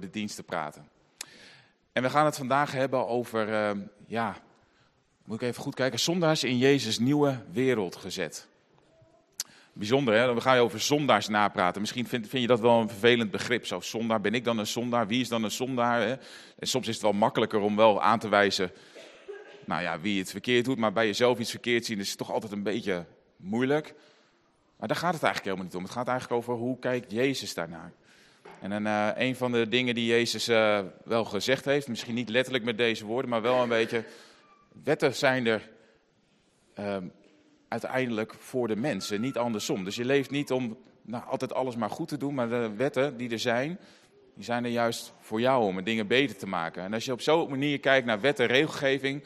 de dienst te praten. En we gaan het vandaag hebben over, uh, ja, moet ik even goed kijken, zondaars in Jezus' nieuwe wereld gezet. Bijzonder, hè? We gaan over zondaars napraten. Misschien vind, vind, je dat wel een vervelend begrip. Zo, zondaar, ben ik dan een zondaar? Wie is dan een zondaar? Hè? En soms is het wel makkelijker om wel aan te wijzen nou ja, wie het verkeerd doet. Maar bij jezelf iets verkeerd zien is toch altijd een beetje moeilijk. Maar daar gaat het eigenlijk helemaal niet om. Het gaat eigenlijk over hoe kijkt Jezus daarnaar. En een, uh, een van de dingen die Jezus uh, wel gezegd heeft, misschien niet letterlijk met deze woorden, maar wel een beetje, wetten zijn er uh, uiteindelijk voor de mensen, niet andersom. Dus je leeft niet om nou, altijd alles maar goed te doen, maar de wetten die er zijn, die zijn er juist voor jou om dingen beter te maken. En als je op zo'n manier kijkt naar wet en regelgeving,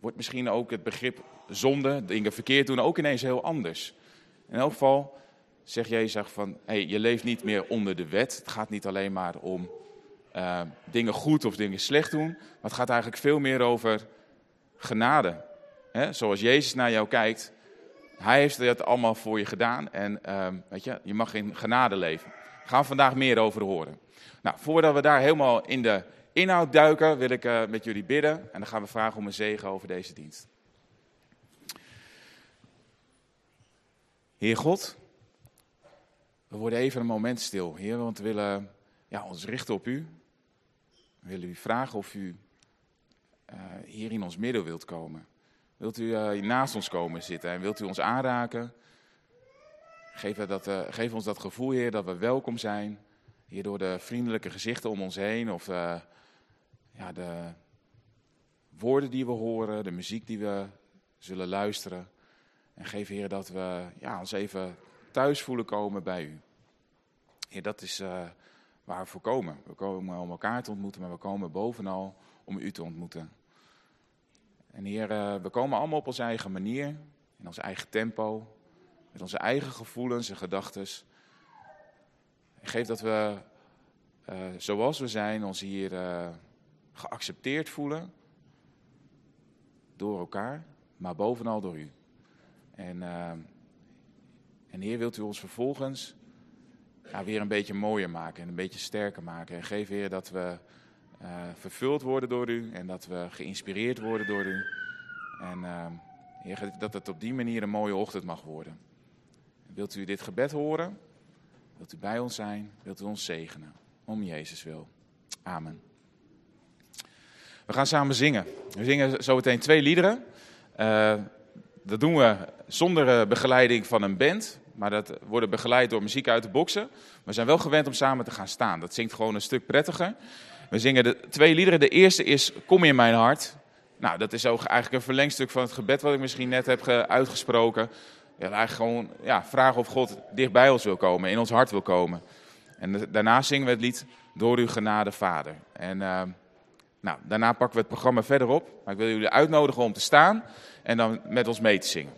wordt misschien ook het begrip zonde, dingen verkeerd doen, ook ineens heel anders. In elk geval zegt Jezus van, hey, je leeft niet meer onder de wet. Het gaat niet alleen maar om uh, dingen goed of dingen slecht doen, maar het gaat eigenlijk veel meer over genade. Zoals Jezus naar jou kijkt, hij heeft dat allemaal voor je gedaan en uh, weet je, je mag in genade leven. Daar gaan we vandaag meer over horen. Nou, voordat we daar helemaal in de inhoud duiken, wil ik uh, met jullie bidden en dan gaan we vragen om een zegen over deze dienst. Heer God, we worden even een moment stil, Heer, want we willen ja, ons richten op U. We willen U vragen of U uh, hier in ons midden wilt komen. Wilt U uh, naast ons komen zitten en wilt U ons aanraken? Geef, dat, uh, geef, ons dat gevoel, Heer, dat we welkom zijn. Hier door de vriendelijke gezichten om ons heen of ja, de woorden die we horen, de muziek die we zullen luisteren. En geef, Heer, dat we ja, ons even thuis voelen komen bij U. Heer, dat is uh, waar we voor komen. We komen om elkaar te ontmoeten, maar we komen bovenal om U te ontmoeten. En Heer, uh, we komen allemaal op onze eigen manier, in ons eigen tempo, met onze eigen gevoelens en gedachten. Geef dat we, uh, zoals we zijn, ons hier geaccepteerd voelen door elkaar, maar bovenal door U. En, en Heer, wilt u ons vervolgens weer een beetje mooier maken en een beetje sterker maken. En geef Heer dat we uh, vervuld worden door u en dat we geïnspireerd worden door u. En uh, Heer, dat het op die manier een mooie ochtend mag worden. Wilt u dit gebed horen? Wilt u bij ons zijn? Wilt u ons zegenen? Om Jezus wil. Amen. We gaan samen zingen. We zingen zo meteen twee liederen. Uh, dat doen we zonder begeleiding van een band. Maar dat wordt begeleid door muziek uit de boksen. We zijn wel gewend om samen te gaan staan. Dat zingt gewoon een stuk prettiger. We zingen de twee liederen. De eerste is Kom in mijn hart. Nou, dat is ook eigenlijk een verlengstuk van het gebed wat ik misschien net heb uitgesproken. Ja, eigenlijk gewoon ja, vragen of God dicht bij ons wil komen, in ons hart wil komen. En daarna zingen we het lied Door uw genade, Vader. En uh, nou, daarna pakken we het programma verder op. Maar ik wil jullie uitnodigen om te staan en dan met ons mee te zingen.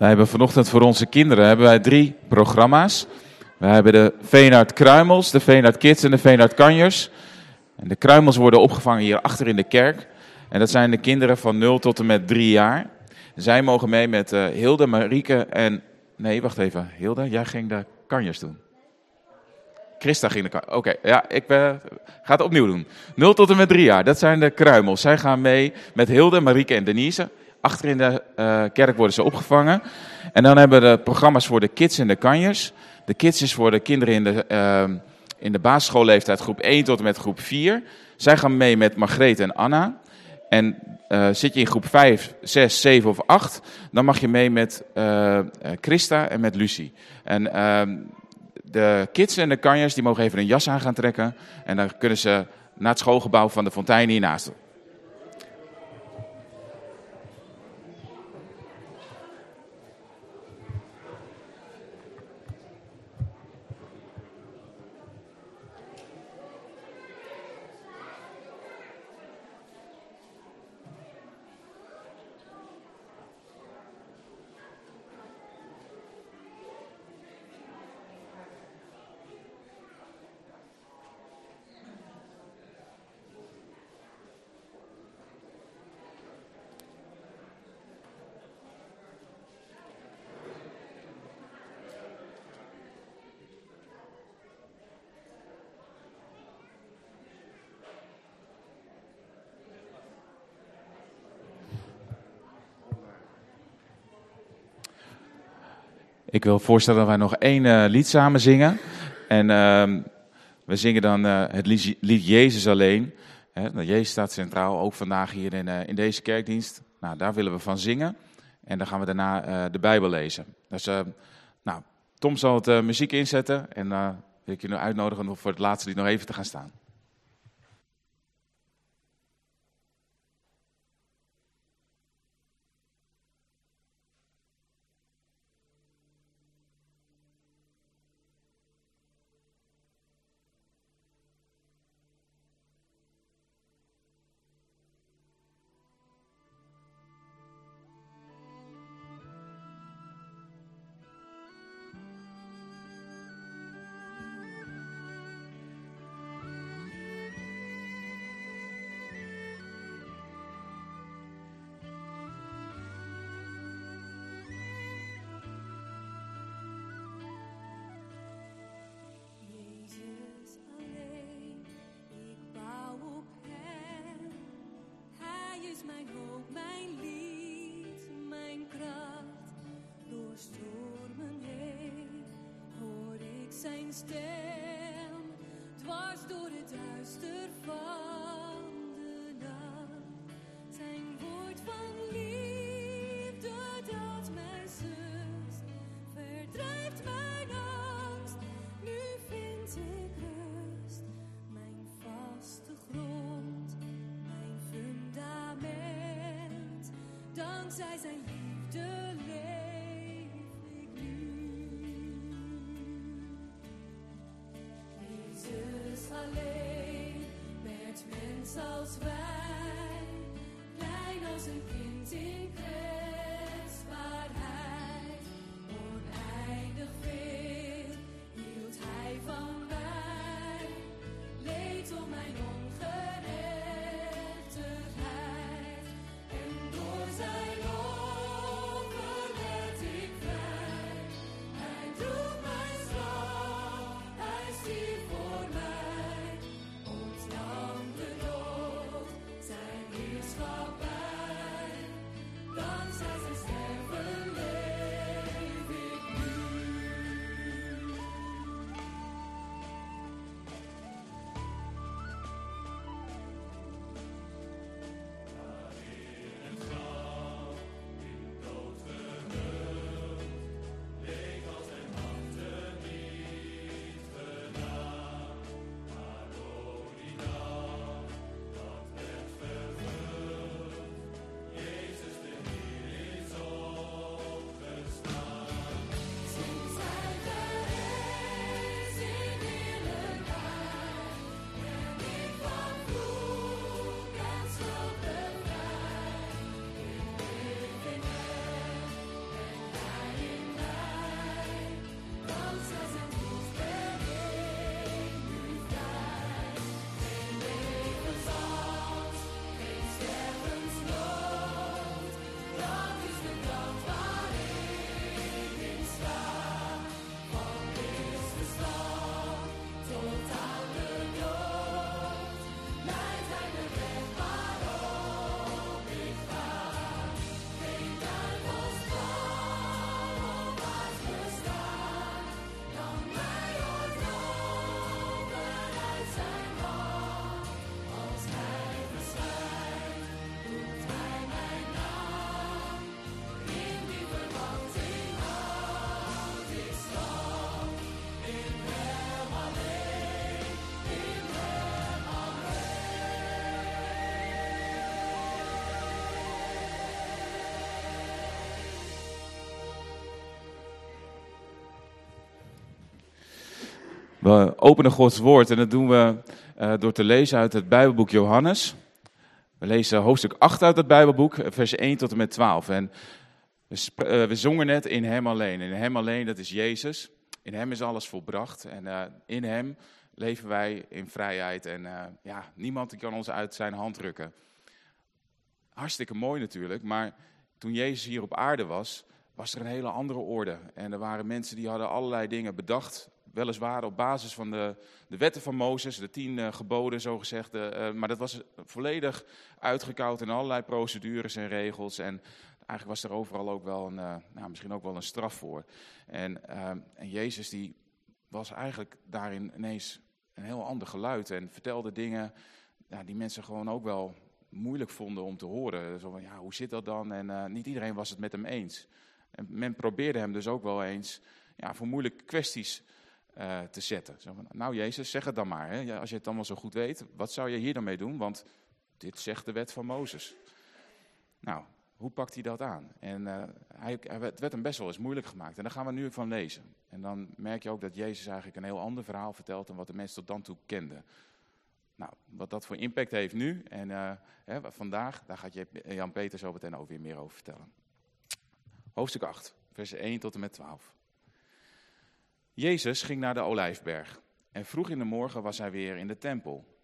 Wij hebben vanochtend voor onze kinderen hebben wij drie programma's. We hebben de Veenhard Kruimels, de Veenhard Kids en de Veenhard Kanjers. En de kruimels worden opgevangen hier achter in de kerk. En dat zijn de kinderen van 0 tot en met 3 jaar. Zij mogen mee met uh, Hilde, Marieke en... Nee, wacht even. Hilde, jij ging de kanjers doen. Christa ging de kanjers... Oké, ja, ik ben, ga het opnieuw doen. 0 tot en met 3 jaar, dat zijn de kruimels. Zij gaan mee met Hilde, Marieke en Denise. Achter in de uh, kerk worden ze opgevangen. En dan hebben we de programma's voor de kids en de kanjers. De kids is voor de kinderen in de, uh, in de basisschoolleeftijd groep 1 tot en met groep 4. Zij gaan mee met Margreet en Anna. En uh, zit je in groep 5, 6, 7 of 8, dan mag je mee met Christa en met Lucie. En uh, de kids en de kanjers die mogen even een jas aan gaan trekken. En dan kunnen ze naar het schoolgebouw van de fontein hiernaast. Ik wil voorstellen dat wij nog één uh, lied samen zingen. En uh, we zingen dan uh, het lied, Jezus alleen. Hè, nou, Jezus staat centraal, ook vandaag hier in, uh, in deze kerkdienst. Nou, daar willen we van zingen. En dan gaan we daarna de Bijbel lezen. Dus nou, Tom zal het muziek inzetten. En wil ik je nu uitnodigen om voor het laatste lied nog even te gaan staan. Werd mens als wij, klein als een kind in kwetsbaarheid, We openen Gods woord en dat doen we eh, door te lezen uit het Bijbelboek Johannes. We lezen hoofdstuk 8 uit het Bijbelboek, vers 1 tot en met 12. En we, eh, we zongen net in Hem alleen. In Hem alleen, dat is Jezus. In Hem is alles volbracht. En eh, in Hem leven wij in vrijheid. En ja, niemand kan ons uit zijn hand rukken. Hartstikke mooi natuurlijk, maar toen Jezus hier op aarde was, was er een hele andere orde. En er waren mensen die hadden allerlei dingen bedacht. Weliswaar op basis van de, de wetten van Mozes, de tien eh, geboden zogezegd. eh, maar dat was volledig uitgekoud in allerlei procedures en regels. En eigenlijk was er overal ook wel een, nou, misschien ook wel een straf voor. En, en Jezus die was eigenlijk daarin ineens een heel ander geluid. En vertelde dingen ja, die mensen gewoon ook wel moeilijk vonden om te horen. Zo van, ja, hoe zit dat dan? En niet iedereen was het met hem eens. En men probeerde hem dus ook wel eens ja, voor moeilijke kwesties eh, te zetten. Nou Jezus, zeg het dan maar. Hè. Als je het allemaal zo goed weet, wat zou je hier dan mee doen? Want dit zegt de wet van Mozes. Nou, hoe pakt hij dat aan? En eh, hij, het werd hem best wel eens moeilijk gemaakt. En daar gaan we nu van lezen. En dan merk je ook dat Jezus eigenlijk een heel ander verhaal vertelt dan wat de mensen tot dan toe kenden. Nou, wat dat voor impact heeft nu en eh, hè, vandaag, daar gaat Jan-Peter zo meteen ook weer meer over vertellen. Hoofdstuk 8, vers 1 tot en met 12. Jezus ging naar de Olijfberg en vroeg in de morgen was hij weer in de tempel.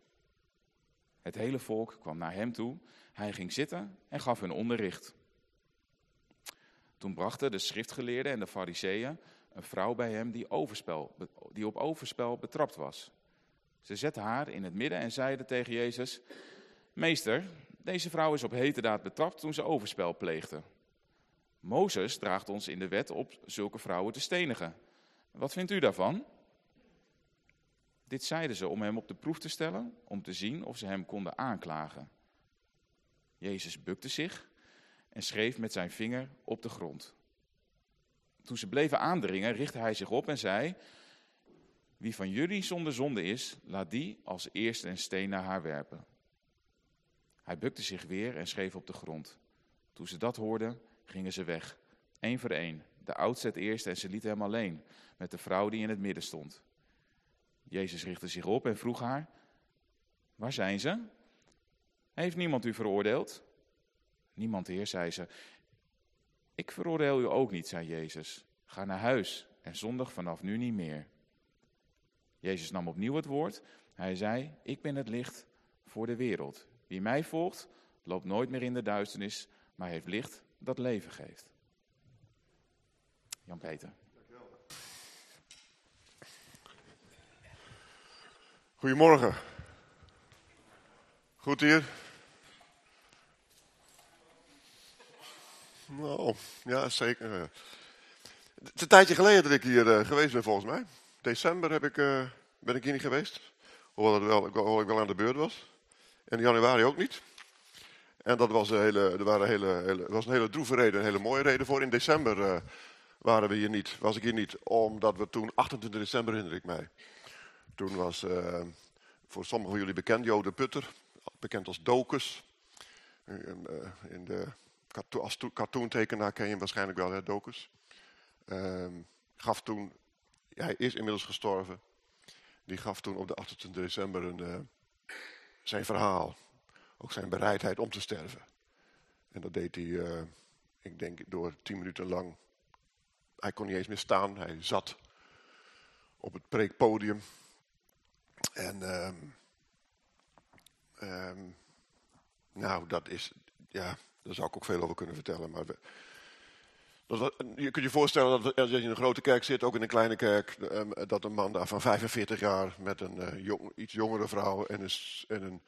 Het hele volk kwam naar hem toe, hij ging zitten en gaf hun onderricht. Toen brachten de schriftgeleerden en de fariseeën een vrouw bij hem die, overspel, die op overspel betrapt was. Ze zetten haar in het midden en zeiden tegen Jezus: Meester, deze vrouw is op heterdaad betrapt toen ze overspel pleegde. Mozes draagt ons in de wet op zulke vrouwen te stenigen. Wat vindt u daarvan? Dit zeiden ze om hem op de proef te stellen, om te zien of ze hem konden aanklagen. Jezus bukte zich en schreef met zijn vinger op de grond. Toen ze bleven aandringen, richtte hij zich op en zei: wie van jullie zonder zonde is, laat die als eerste een steen naar haar werpen. Hij bukte zich weer en schreef op de grond. Toen ze dat hoorden, gingen ze weg, één voor één. De oudste het eerst en ze lieten hem alleen, met de vrouw die in het midden stond. Jezus richtte zich op en vroeg haar, waar zijn ze? Heeft niemand u veroordeeld? Niemand, heer, zei ze. Ik veroordeel u ook niet, zei Jezus. Ga naar huis en zondig vanaf nu niet meer. Jezus nam opnieuw het woord. Hij zei: Ik ben het licht voor de wereld. Wie mij volgt, loopt nooit meer in de duisternis, maar heeft licht dat leven geeft. Jan-Peter. Goedemorgen. Goed hier? Nou, ja, zeker. Het is een tijdje geleden dat ik hier eh, geweest ben, volgens mij. December heb ik, eh, ben ik hier niet geweest. Hoewel, het wel, hoewel ik wel aan de beurt was. En januari ook niet. En dat was een hele, er waren hele, hele, was een hele droeve reden, een hele mooie reden voor. In december eh, waren we hier niet, was ik hier niet, omdat we toen, 28 december herinner ik mij. Toen was eh, voor sommigen van jullie bekend Jo de Putter, bekend als Dokus. En, eh, in de, als to- cartoontekenaar ken je hem waarschijnlijk wel, hè, Dokus. Ehm, gaf toen, hij is inmiddels gestorven, die gaf toen op de 28 december een, eh, zijn verhaal. Ook zijn bereidheid om te sterven. En dat deed hij, ik denk, door tien minuten lang. Hij kon niet eens meer staan, hij zat op het preekpodium. En ehm, ehm, nou, dat is, ja, daar zou ik ook veel over kunnen vertellen. Maar dat, je kunt je voorstellen dat als je in een grote kerk zit, ook in een kleine kerk, ehm, dat een man daar van 45 jaar met een eh, jong, iets jongere vrouw en een, en, een,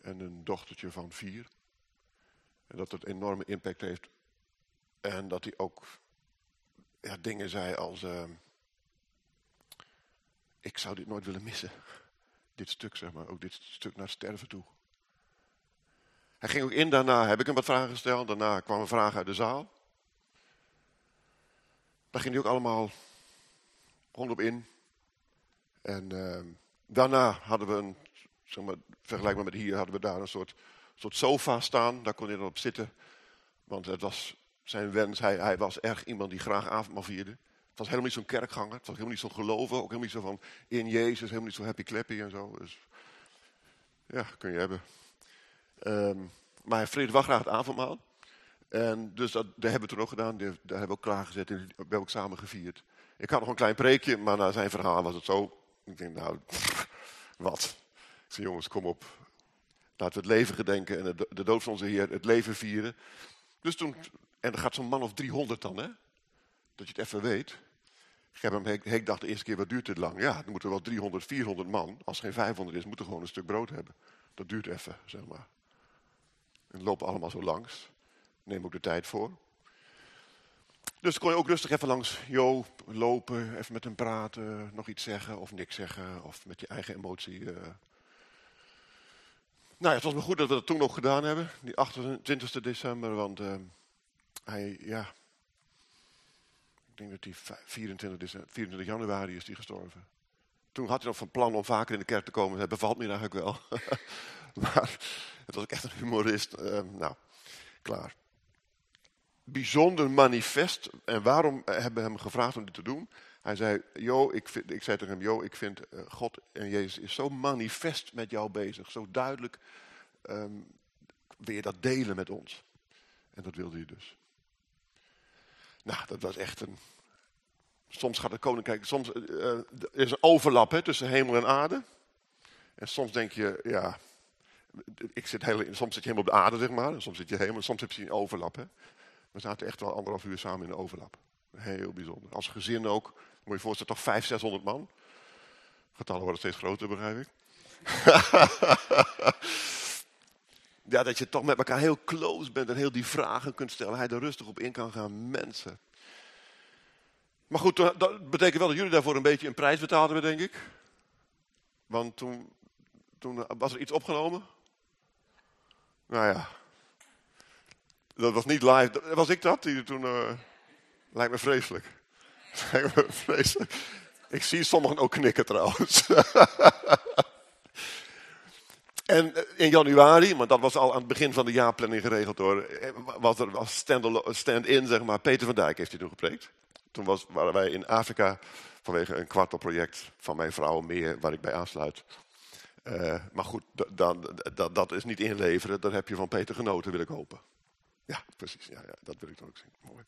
en een dochtertje van vier. En dat het enorme impact heeft. En dat hij ook ja, dingen zei als, ik zou dit nooit willen missen dit stuk, zeg maar. Ook dit stuk naar sterven toe. Hij ging ook in daarna, heb ik hem wat vragen gesteld. Daarna kwamen vragen uit de zaal. Daar ging hij ook allemaal rond op in. En ehm, daarna hadden we een, zeg maar, vergelijkbaar met hier, hadden we daar een soort, soort sofa staan. Daar kon hij dan op zitten. Want het was zijn wens, hij, hij was erg iemand die graag avondmaal vierde. Het was helemaal niet zo'n kerkganger. Het was helemaal niet zo geloven. Ook helemaal niet zo van in Jezus. Helemaal niet zo happy clappy en zo. Dus ja, kun je hebben. Ehm, maar hij vreet wel graag het avondmaal. En dus dat, dat hebben we toen ook gedaan. Daar hebben we ook klaargezet en we hebben ook samen gevierd. Ik had nog een klein preekje, maar na zijn verhaal was het zo. Ik denk, nou, wat? Ik zei, jongens, kom op. Laten we het leven gedenken en de, de dood van onze Heer, het leven vieren. Dus toen, en er gaat zo'n man of 300 dan, hè? Dat je het even weet. Ik, ik dacht de eerste keer, wat duurt dit lang? Ja, dan moeten wel 300, 400 man. Als er geen 500 is, moeten we gewoon een stuk brood hebben. Dat duurt even, zeg maar. En lopen allemaal zo langs. Neem ook de tijd voor. Dus kon je ook rustig even langs Jo lopen, even met hem praten, nog iets zeggen of niks zeggen, of met je eigen emotie. eh. Nou ja, het was maar goed dat we dat toen nog gedaan hebben, die 28 december, want eh, hij, ja, denk dat hij vij- 24, december, 24 januari is hij gestorven. Toen had hij nog van plan om vaker in de kerk te komen. Dat bevalt me eigenlijk wel. maar het was echt een humorist. Eh, nou, klaar bijzonder manifest. En waarom hebben we hem gevraagd om dit te doen? Hij zei, Jo, ik, vind, ik zei tegen hem, Jo, ik vind eh, God en Jezus is zo manifest met jou bezig. Zo duidelijk ehm, wil je dat delen met ons. En dat wilde hij dus. Nou, dat was echt een... Soms gaat het koninkrijk... Soms er is een overlap hè, tussen hemel en aarde. En soms denk je, ja... Ik zit heel, soms zit je helemaal op de aarde, zeg maar. Soms zit je hemel. Soms heb je een overlap, hè. We zaten echt wel anderhalf uur samen in de overlap. Heel bijzonder. Als gezin ook. Moet je je voorstellen, toch 500, 600 man. Getallen worden steeds groter, begrijp ik. ja, dat je toch met elkaar heel close bent en heel die vragen kunt stellen. Hij er rustig op in kan gaan. Mensen. Maar goed, dat betekent wel dat jullie daarvoor een beetje een prijs betaalden, denk ik. Want toen, toen was er iets opgenomen. Nou ja, dat was niet live. Was ik dat? Die toen. eh, lijkt me vreselijk. lijkt me vreselijk. Ik zie sommigen ook knikken trouwens. en eh, in januari, maar dat was al aan het begin van de jaarplanning geregeld hoor. eh, Was er stand-in, zeg maar. Peter van Dijk heeft hij toen gepreekt. Toen was, waren wij in Afrika vanwege een kwartelproject van mijn vrouw meer, waar ik bij aansluit. Eh, maar goed, da- dan, dat, dat is niet inleveren. Dat heb je van Peter genoten, wil ik hopen. Ja, precies. Ja, ja, dat wil ik dan ook zien. Mooi.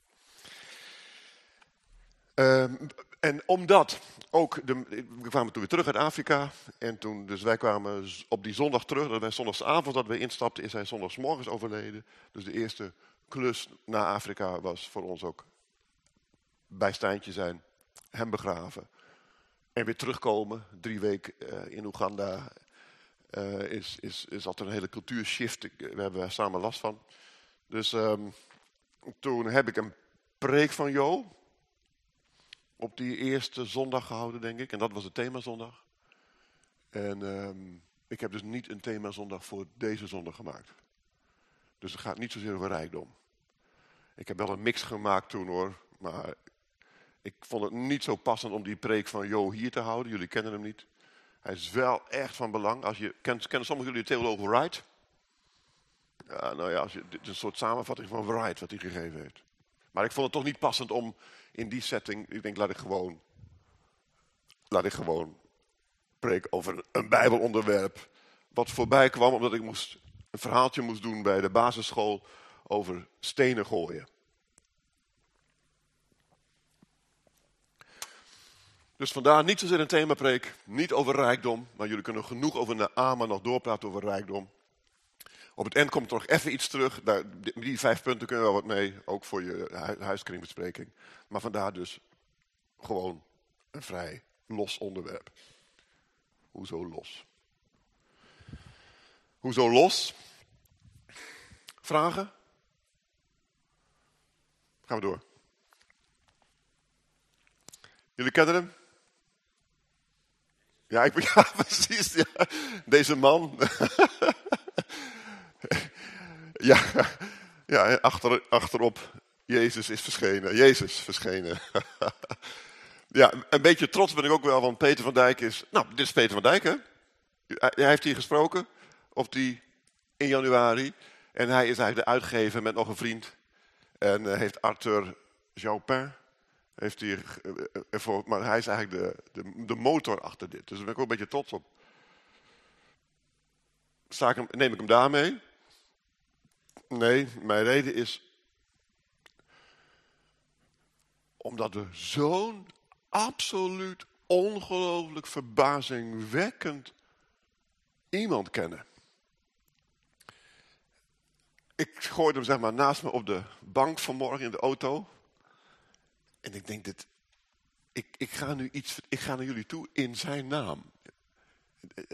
Ehm, en omdat ook, de, we kwamen toen weer terug uit Afrika. En toen, dus wij kwamen op die zondag terug. Dat wij zondagsavond dat we instapten, is hij zondagsmorgens overleden. Dus de eerste klus naar Afrika was voor ons ook bij Stijntje zijn, hem begraven. En weer terugkomen, drie weken eh, in Oeganda, eh, is, is, is altijd een hele cultuurshift. Ik- Daar hebben we samen last van. Dus ehm, toen heb ik een preek van Jo op die eerste zondag gehouden, denk ik. En dat was de themazondag. En ehm, ik heb dus niet een themazondag voor deze zondag gemaakt. Dus het gaat niet zozeer over rijkdom. Ik heb wel een mix gemaakt toen hoor, maar ik vond het niet zo passend om die preek van Jo hier te houden. Jullie kennen hem niet. Hij is wel echt van belang. Als je, kent, kennen sommigen jullie de theoloog Wright? Ja, nou ja, als je, dit is een soort samenvatting van Wright wat hij gegeven heeft. Maar ik vond het toch niet passend om in die setting, ik denk laat ik gewoon, laat ik gewoon preken over een bijbelonderwerp. Wat voorbij kwam omdat ik moest, een verhaaltje moest doen bij de basisschool over stenen gooien. Dus vandaar niet zozeer een themapreek, niet over rijkdom, maar jullie kunnen genoeg over de AMA nog doorpraten over rijkdom. Op het eind komt er nog even iets terug. Daar, die vijf punten kunnen we wel wat mee, ook voor je hu- huiskringbespreking. Maar vandaar dus gewoon een vrij los onderwerp. Hoezo los? Hoezo los? Vragen? Gaan we door. Jullie kennen hem? Ja, ik, ja precies. Ja. Deze man. ja, ja achter, achterop. Jezus is verschenen. Jezus verschenen. ja, een beetje trots ben ik ook wel, want Peter van Dijk is... Nou, dit is Peter van Dijk, hè? Hij heeft hier gesproken. Op die in januari. En hij is eigenlijk de uitgever met nog een vriend. En eh, heeft Arthur Jaupin Heeft hij eh, eh, maar hij is eigenlijk de, de, de motor achter dit. Dus daar ben ik ook een beetje trots op. Sta ik hem, neem ik hem daarmee? Nee, mijn reden is omdat we zo'n absoluut ongelooflijk verbazingwekkend iemand kennen. Ik gooide hem zeg maar naast me op de bank vanmorgen in de auto. En ik denk, dit, ik, ik, ga nu iets, ik ga naar jullie toe in zijn naam.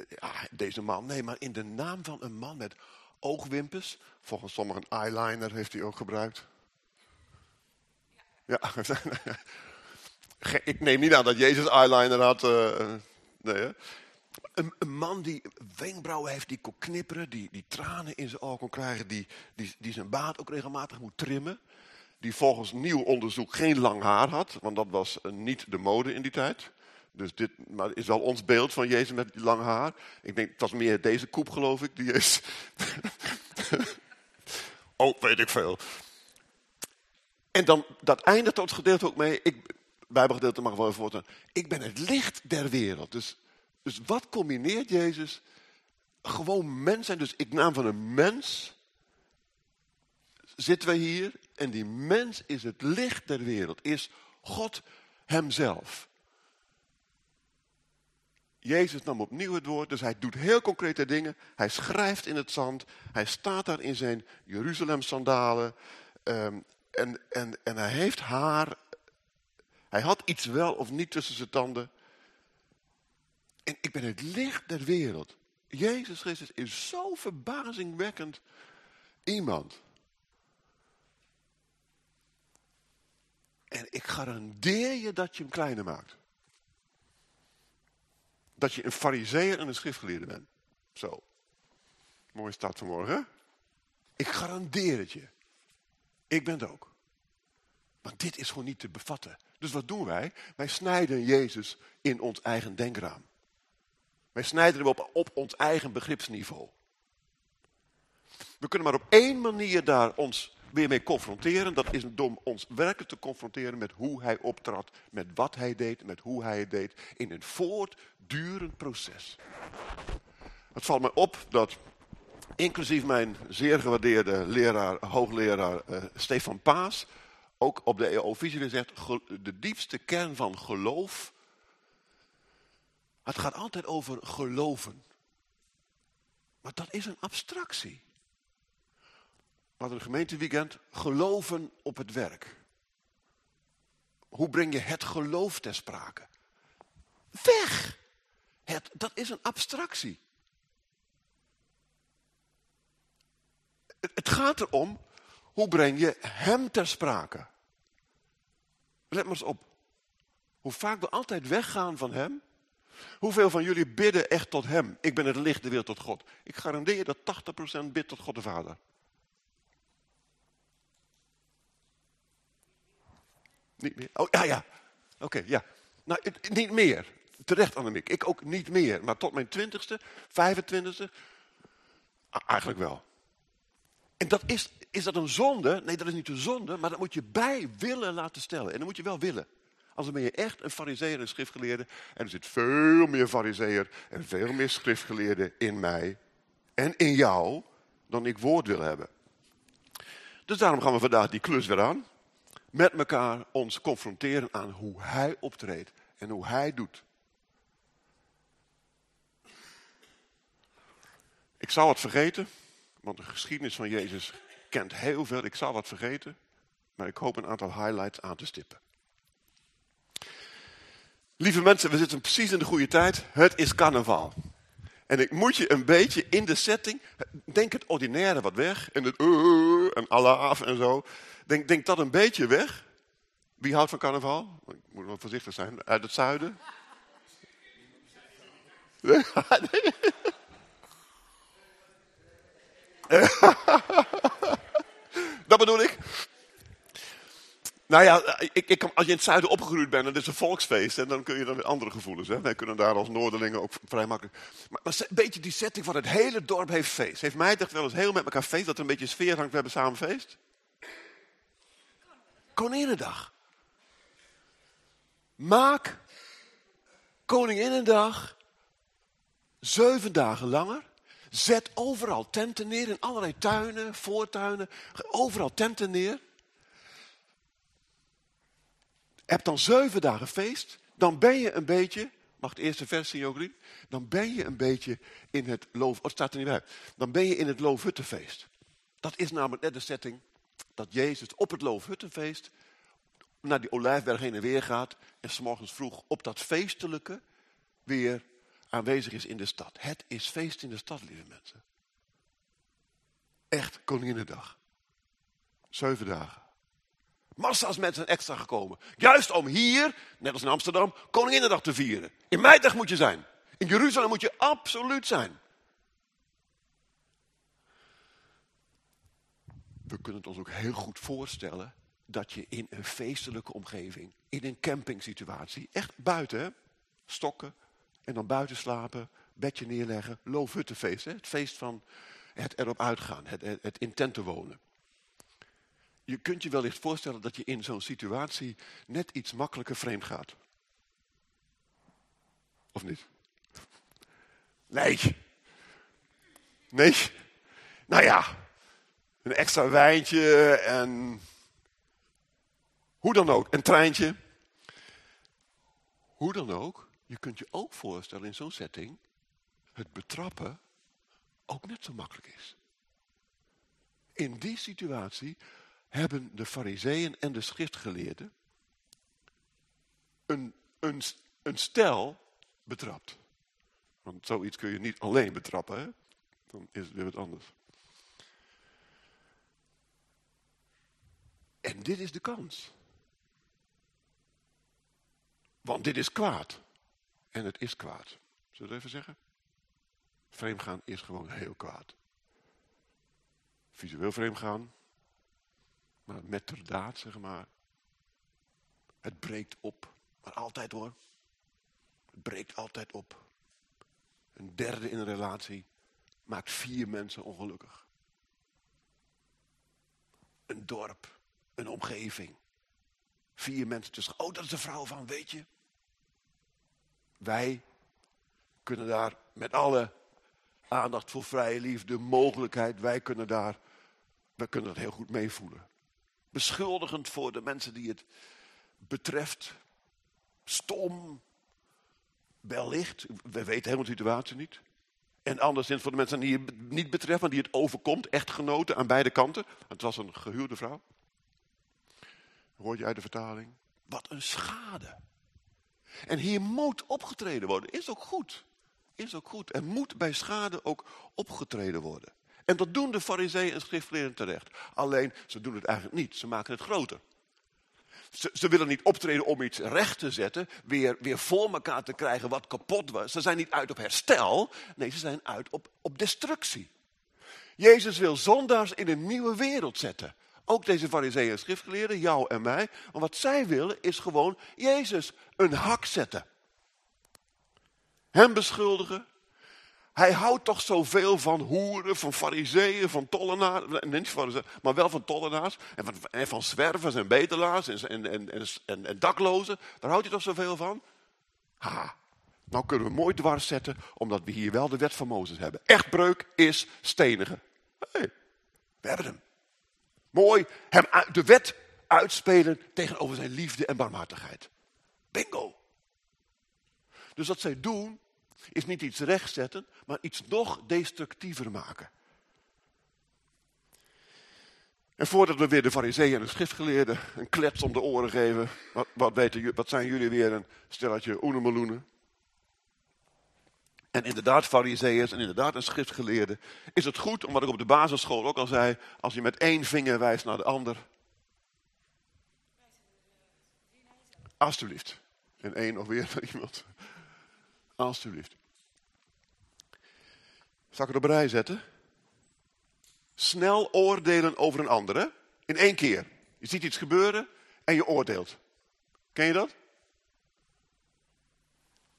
Ja, deze man, nee, maar in de naam van een man met oogwimpers. Volgens sommigen eyeliner heeft hij ook gebruikt. Ja, Ge- ik neem niet aan dat Jezus eyeliner had. eh, eh, nee, hè? Een, een man die wenkbrauwen heeft, die kon knipperen, die, die tranen in zijn ogen kon krijgen, die, die, die zijn baard ook regelmatig moet trimmen. Die volgens nieuw onderzoek geen lang haar had, want dat was eh, niet de mode in die tijd. Dus dit maar is wel ons beeld van Jezus met die lang haar. Ik denk, het was meer deze koep geloof ik, die is... oh, weet ik veel. En dan, dat eindigt dat gedeelte ook mee. Ik, Bijbelgedeelte mag wel even voortaan. Ik ben het licht der wereld. Dus, dus wat combineert Jezus? Gewoon mens zijn. Dus ik naam van een mens zitten wij hier. En die mens is het licht der wereld. Is God hemzelf. Jezus nam opnieuw het woord, dus hij doet heel concrete dingen. Hij schrijft in het zand. Hij staat daar in zijn Jeruzalem sandalen. Ehm, en, en, en hij heeft haar. Hij had iets wel of niet tussen zijn tanden. En ik ben het licht der wereld. Jezus Christus is zo verbazingwekkend iemand. En ik garandeer je dat je hem kleiner maakt. Dat je een fariseer en een schriftgeleerde bent. Zo. Mooi staat vanmorgen. Ik garandeer het je. Ik ben het ook. Maar dit is gewoon niet te bevatten. Dus wat doen wij? Wij snijden Jezus in ons eigen denkraam. Wij snijden hem op, op ons eigen begripsniveau. We kunnen maar op één manier daar ons weer mee confronteren. Dat is door ons werkelijk te confronteren met hoe hij optrad. Met wat hij deed, met hoe hij het deed. In een voortdurend proces. Het valt me op dat inclusief mijn zeer gewaardeerde leraar, hoogleraar eh, Stefan Paas, ook op de EO-visie zegt, de diepste kern van geloof, het gaat altijd over geloven. Maar dat is een abstractie. We hadden een gemeenteweekend, geloven op het werk. Hoe breng je het geloof ter sprake? Weg! Het, dat is een abstractie. Het, gaat erom, hoe breng je hem ter sprake? Let maar eens op. Hoe vaak we altijd weggaan van hem. Hoeveel van jullie bidden echt tot hem? Ik ben het licht, de wereld tot God. Ik garandeer dat 80% bidt tot God de Vader. Niet meer? Oh, ja, ja. Oké, ja. Nou, niet meer. Terecht, Annemiek. Ik ook niet meer. Maar tot mijn twintigste, 25ste, a- eigenlijk wel. En dat is, is dat een zonde? Nee, dat is niet een zonde, maar dat moet je bij willen laten stellen. En dan moet je wel willen. Anders ben je echt een fariseer en schriftgeleerde. En er zit veel meer fariseer en veel meer schriftgeleerde in mij en in jou dan ik woord wil hebben. Dus daarom gaan we vandaag die klus weer aan. Met elkaar ons confronteren aan hoe hij optreedt en hoe hij doet. Ik zou wat vergeten, want de geschiedenis van Jezus kent heel veel. Ik zou wat vergeten, maar ik hoop een aantal highlights aan te stippen. Lieve mensen, we zitten precies in de goede tijd. Het is carnaval. En ik moet je een beetje in de setting, denk het ordinaire wat weg. En het uh, en Allah en zo. Denk, denk dat een beetje weg. Wie houdt van carnaval? Ik moet wel voorzichtig zijn. Uit het zuiden? Dat bedoel ik. Nou ja, ik, ik, als je in het zuiden opgegroeid bent, is het een volksfeest. En dan kun je dan weer andere gevoelens. Hè? Wij kunnen daar als Noorderlingen ook vrij makkelijk. Maar, maar een beetje die setting van het hele dorp heeft feest. Heeft mij toch wel eens heel met elkaar feest, dat er een beetje sfeer hangt, we hebben samen feest? Koninginnedag. Maak Koninginnedag zeven dagen langer. Zet overal tenten neer, in allerlei tuinen, voortuinen, overal tenten neer. Heb dan zeven dagen feest. Dan ben je een beetje, mag de eerste vers zien Jogrien? Dan ben je een beetje in het loof, staat er niet bij. Dan ben je in het loofhuttenfeest. Dat is namelijk net de setting dat Jezus op het loofhuttenfeest naar die olijfberg heen en weer gaat. En s'morgens vroeg op dat feestelijke weer aanwezig is in de stad. Het is feest in de stad, lieve mensen. Echt Koninginnedag. Zeven dagen. Massa's mensen zijn extra gekomen. Juist om hier, net als in Amsterdam, Koninginnedag te vieren. In meidag moet je zijn. In Jeruzalem moet je absoluut zijn. We kunnen het ons ook heel goed voorstellen dat je in een feestelijke omgeving, in een campingsituatie, echt buiten, hè, stokken en dan buiten slapen, bedje neerleggen, loofhuttenfeest, hè, het feest van het erop uitgaan, het, het, het wonen. Je kunt je wellicht voorstellen dat je in zo'n situatie net iets makkelijker vreemd gaat. Of niet? Nee. Nee. Nou ja, een extra wijntje en hoe dan ook, een treintje. Hoe dan ook, je kunt je ook voorstellen in zo'n setting, het betrappen ook net zo makkelijk is. In die situatie hebben de fariseeën en de schriftgeleerden een, een, een stel betrapt. Want zoiets kun je niet alleen betrappen, hè? dan is het weer wat anders. En dit is de kans. Want dit is kwaad. En het is kwaad. Zullen we het even zeggen? Vreemdgaan is gewoon heel kwaad. Visueel vreemdgaan. Maar met daad, zeg maar. Het breekt op. Maar altijd hoor. Het breekt altijd op. Een derde in een relatie maakt vier mensen ongelukkig. Een dorp, een omgeving. Vier mensen tussen. Oh, dat is de vrouw van, weet je. Wij kunnen daar met alle aandacht voor vrije liefde, mogelijkheid, wij kunnen daar, wij kunnen dat heel goed meevoelen. Beschuldigend voor de mensen die het betreft. Stom. Wellicht. We weten helemaal de situatie niet. En anderszins voor de mensen die het niet betreft, maar die het overkomt. Echtgenoten aan beide kanten. Het was een gehuwde vrouw. Hoor je uit de vertaling? Wat een schade. En hier moet opgetreden worden. Is ook goed. Is ook goed. Er moet bij schade ook opgetreden worden. En dat doen de fariseeën en schriftleerden terecht. Alleen, ze doen het eigenlijk niet. Ze maken het groter. Ze, ze, willen niet optreden om iets recht te zetten, weer, weer voor elkaar te krijgen wat kapot was. Ze zijn niet uit op herstel, nee, ze zijn uit op, op destructie. Jezus wil zondaars in een nieuwe wereld zetten. Ook deze fariseeën en schriftgeleerden, jou en mij. Maar wat zij willen is gewoon Jezus een hak zetten. Hem beschuldigen. Hij houdt toch zoveel van hoeren, van fariseeën, van tollenaars. Nee, niet maar wel van tollenaars. En van, van zwervers en bedelaars en, en, en, en, en daklozen. Daar houdt hij toch zoveel van? Ha, nou kunnen we mooi dwars zetten, omdat we hier wel de wet van Mozes hebben. Echtbreuk is stenigen. Hey, we hebben hem. Mooi hem de wet uitspelen tegenover zijn liefde en barmhartigheid. Bingo. Dus wat zij doen, is niet iets rechtzetten, maar iets nog destructiever maken. En voordat we weer de fariseeën en de schriftgeleerden een klets om de oren geven, wat, wat, weten, wat zijn jullie weer een stelletje oenemeloenen? En inderdaad, fariseeërs en inderdaad een schriftgeleerde. Is het goed, omdat ik op de basisschool ook al zei, als je met één vinger wijst naar de ander. Alsjeblieft. En één of weer naar iemand. Alsjeblieft. Zal ik het op rij zetten? Snel oordelen over een ander? In één keer. Je ziet iets gebeuren en je oordeelt. Ken je dat?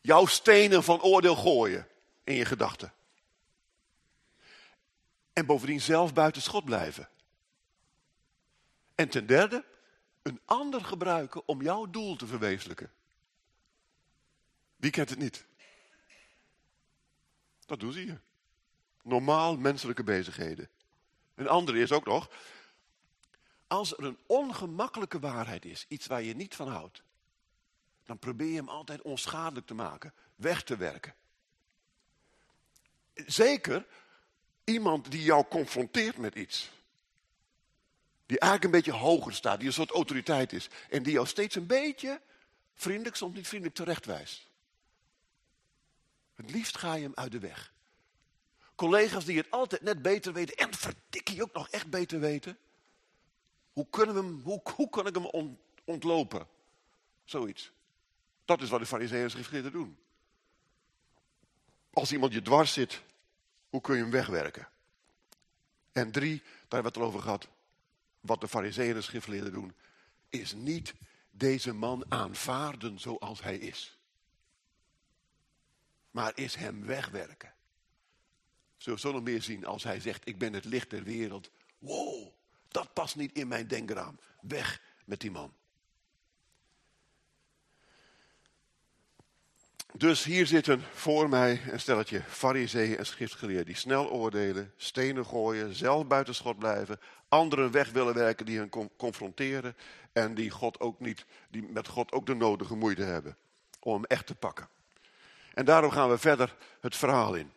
Jouw stenen van oordeel gooien in je gedachten. En bovendien zelf buiten schot blijven. En ten derde, een ander gebruiken om jouw doel te verwezenlijken. Wie kent het niet? Dat doen ze hier. Normaal menselijke bezigheden. Een andere is ook nog, als er een ongemakkelijke waarheid is, iets waar je niet van houdt, dan probeer je hem altijd onschadelijk te maken, weg te werken. Zeker iemand die jou confronteert met iets. Die eigenlijk een beetje hoger staat, die een soort autoriteit is. En die jou steeds een beetje, vriendelijk, soms niet vriendelijk, terechtwijst. Het liefst ga je hem uit de weg. Collega's die het altijd net beter weten en verdikkie ook nog echt beter weten. Hoe, kunnen we hem, hoe, hoe kan ik hem on- ontlopen? Zoiets. Dat is wat de fariseeën en schriftgeleerden doen. Als iemand je dwars zit, hoe kun je hem wegwerken? En drie, daar hebben we het al over gehad. Wat de fariseeën en doen, is niet deze man aanvaarden zoals hij is. Maar is hem wegwerken. Zullen we meer zien als hij zegt, ik ben het licht der wereld. Wow, dat past niet in mijn denkraam. Weg met die man. Dus hier zitten voor mij een stelletje fariseeën en schriftgeleerden die snel oordelen, stenen gooien, zelf buiten schot blijven, anderen weg willen werken die hen con- confronteren en die, God ook niet, die met God ook de nodige moeite hebben om hem echt te pakken. En daarom gaan we verder het verhaal in.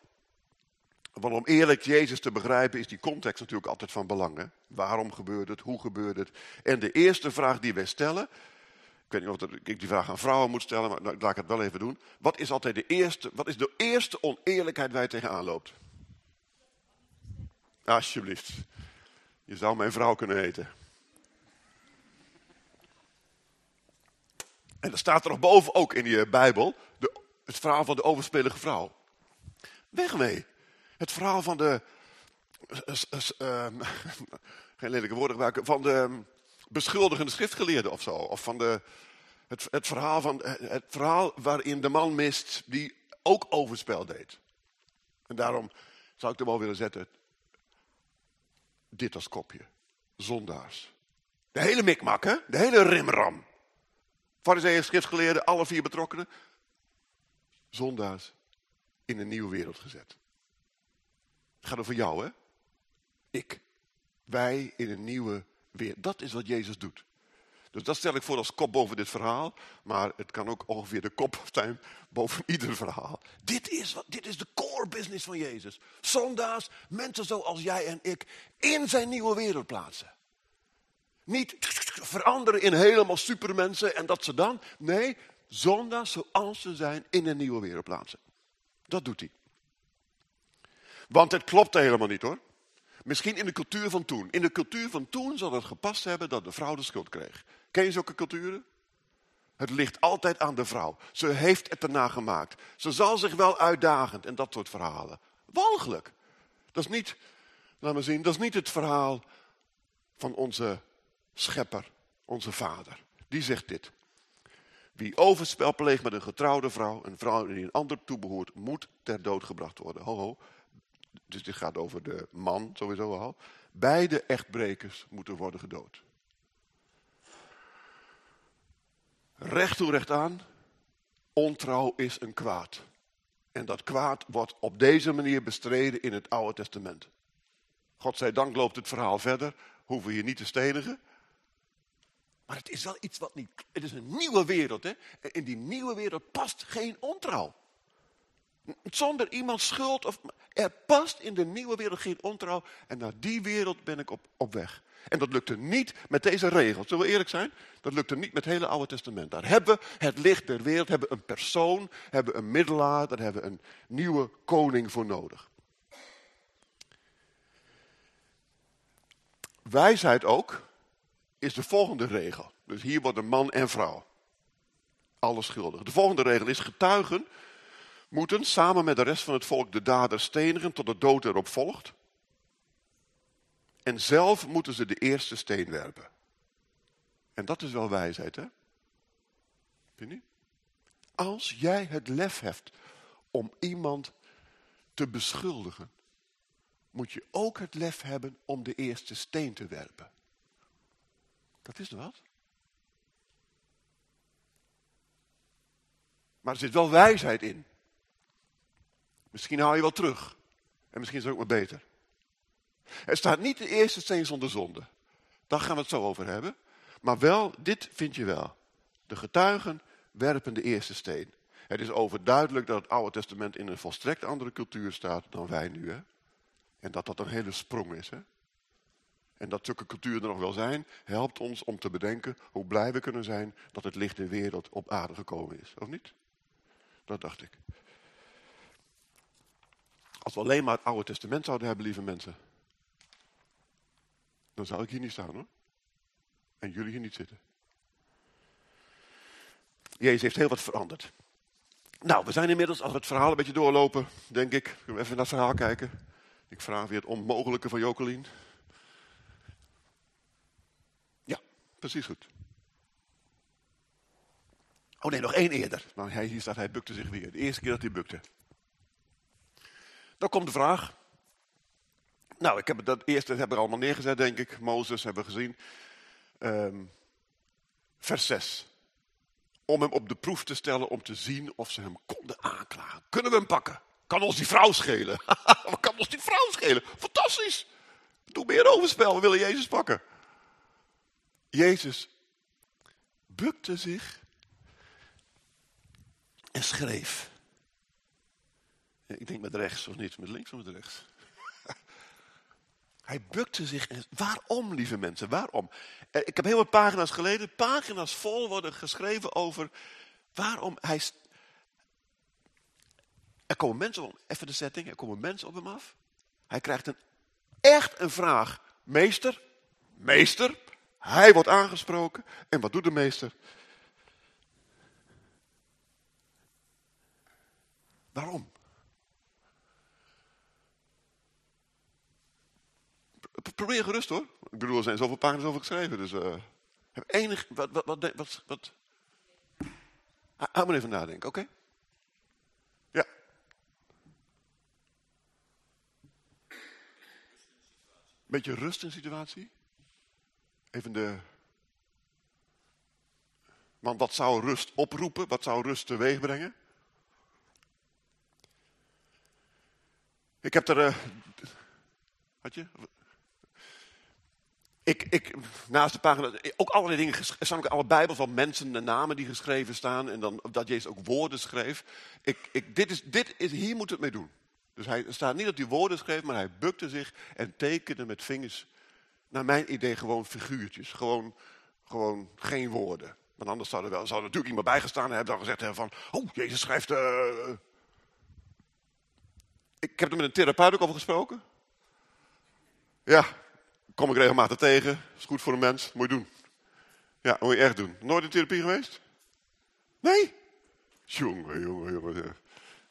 Want om eerlijk Jezus te begrijpen is die context natuurlijk altijd van belang. Waarom gebeurt het? Hoe gebeurt het? En de eerste vraag die wij stellen, weet niet of dat ik die vraag aan vrouwen moet stellen, maar nou, laat ik het wel even doen. Wat is altijd de eerste, wat is de eerste oneerlijkheid waar je tegenaan loopt? Alsjeblieft. Je zou mijn vrouw kunnen heten. En er staat er nog boven ook in je Bijbel de, het verhaal van de overspelige vrouw. Weg mee. Het verhaal van de. ehm, geen lelijke woorden gebruiken. Van de beschuldigende schriftgeleerde of zo. Of van de. Het, het, verhaal van, het verhaal waarin de man mist die ook overspel deed. En daarom zou ik er wel willen zetten. Dit als kopje. Zondaars. De hele mikmak, hè? De hele rimram. Farizeeën, schriftgeleerden, alle vier betrokkenen. Zondaars in een nieuwe wereld gezet. Het gaat over jou, hè? Ik. Wij in een nieuwe Dat is wat Jezus doet. Dus dat stel ik voor als kop boven dit verhaal. Maar het kan ook ongeveer de kop zijn boven ieder verhaal. Dit is, wat, dit is de core business van Jezus. Zondaars, mensen zoals jij en ik, in zijn nieuwe wereld plaatsen. Niet veranderen in helemaal supermensen en dat ze dan. Nee, zondaars zoals ze zijn in een nieuwe wereld plaatsen. Dat doet hij. Want het klopt helemaal niet hoor. Misschien in de cultuur van toen. In de cultuur van toen zal het gepast hebben dat de vrouw de schuld kreeg. Ken je zulke culturen? Het ligt altijd aan de vrouw. Ze heeft het erna gemaakt. Ze zal zich wel uitdagend en dat soort verhalen. Walgelijk. Dat is niet, laat me zien, dat is niet het verhaal van onze schepper, onze vader. Die zegt dit. Wie overspel pleegt met een getrouwde vrouw, een vrouw die een ander toebehoort, moet ter dood gebracht worden. Ho, ho. Dus dit gaat over de man sowieso al. Beide echtbrekers moeten worden gedood. Recht toe recht aan. Ontrouw is een kwaad. En dat kwaad wordt op deze manier bestreden in het Oude Testament. Godzijdank loopt het verhaal verder. Hoeven we je niet te stenigen. Maar het is wel iets wat niet... Het is een nieuwe wereld. Hè? En in die nieuwe wereld past geen ontrouw. Zonder iemand schuld. Of, er past in de nieuwe wereld geen ontrouw. En naar die wereld ben ik op, op weg. En dat lukte niet met deze regels. Zullen we eerlijk zijn? Dat lukte niet met het hele Oude Testament. Daar hebben we het licht der wereld, hebben een persoon, hebben een middelaar, daar hebben we een nieuwe koning voor nodig. Wijsheid ook is de volgende regel. Dus hier worden man en vrouw. Alle schuldigen. De volgende regel is getuigen moeten samen met de rest van het volk de dader stenigen tot de dood erop volgt. En zelf moeten ze de eerste steen werpen. En dat is wel wijsheid, hè? Vind je? Als jij het lef hebt om iemand te beschuldigen, moet je ook het lef hebben om de eerste steen te werpen. Dat is wat. Maar er zit wel wijsheid in. Misschien haal je wel terug. En misschien is het ook wel beter. Er staat niet de eerste steen zonder zonde. Daar gaan we het zo over hebben. Maar wel, dit vind je wel. De getuigen werpen de eerste steen. Het is overduidelijk dat het Oude Testament in een volstrekt andere cultuur staat dan wij nu. Hè? En dat dat een hele sprong is. Hè? En dat zulke culturen er nog wel zijn, helpt ons om te bedenken hoe blij we kunnen zijn dat het licht in wereld op aarde gekomen is. Of niet? Dat dacht ik. Als we alleen maar het Oude Testament zouden hebben, lieve mensen, dan zou ik hier niet staan hoor. En jullie hier niet zitten. Jezus heeft heel wat veranderd. Nou, we zijn inmiddels, als we het verhaal een beetje doorlopen, denk ik, kunnen we even naar het verhaal kijken. Ik vraag weer het onmogelijke van Jokelien. Ja, precies goed. Oh nee, nog één eerder. Nou, hij, hier staat, hij bukte zich weer. De eerste keer dat hij bukte. Dan komt de vraag. Nou, ik heb dat eerste hebben we allemaal neergezet, denk ik. Mozes hebben we gezien. Ehm, vers 6. Om hem op de proef te stellen om te zien of ze hem konden aanklagen. Kunnen we hem pakken? Kan ons die vrouw schelen? Wat kan ons die vrouw schelen? Fantastisch. Doe meer overspel, we willen Jezus pakken. Jezus bukte zich en schreef. Ik denk met rechts of niet, met links of met rechts. Hij bukte zich. Waarom, lieve mensen, waarom? Eh, Ik heb heel wat pagina's geleden, pagina's vol worden geschreven over waarom hij... Er komen mensen op, even de setting, er komen mensen op hem af. Hij krijgt een, echt een vraag. Meester, meester, hij wordt aangesproken. En wat doet de meester? Waarom? Probeer gerust hoor. Ik bedoel, er zijn zoveel pagina's over geschreven. Dus eh, heb enig. Wat, wat, wat, wat, wat? Hou maar even nadenken, oké? Ja. Beetje rust in de situatie. Even de. Want wat zou rust oproepen? Wat zou rust teweeg brengen? Ik heb er. eh, had je? Ik, ik, naast de pagina, ook allerlei dingen, er staan ook alle bijbels van mensen, de namen die geschreven staan. En dan dat Jezus ook woorden schreef. Ik, ik, dit is, dit is, hier moet het mee doen. Dus hij, staat niet dat hij woorden schreef, maar hij bukte zich en tekende met vingers. Naar mijn idee gewoon figuurtjes. Gewoon, gewoon geen woorden. Want anders zou er, wel, zou er natuurlijk iemand bijgestaan hebben dan gezegd hebben van... Oh, Jezus schrijft... eh, Ik heb er met een therapeut ook over gesproken. Ja, kom ik regelmatig tegen. Is goed voor een mens. Moet je doen. Ja, moet je echt doen. Nooit in therapie geweest? Nee? Jongen, jongen, jongen.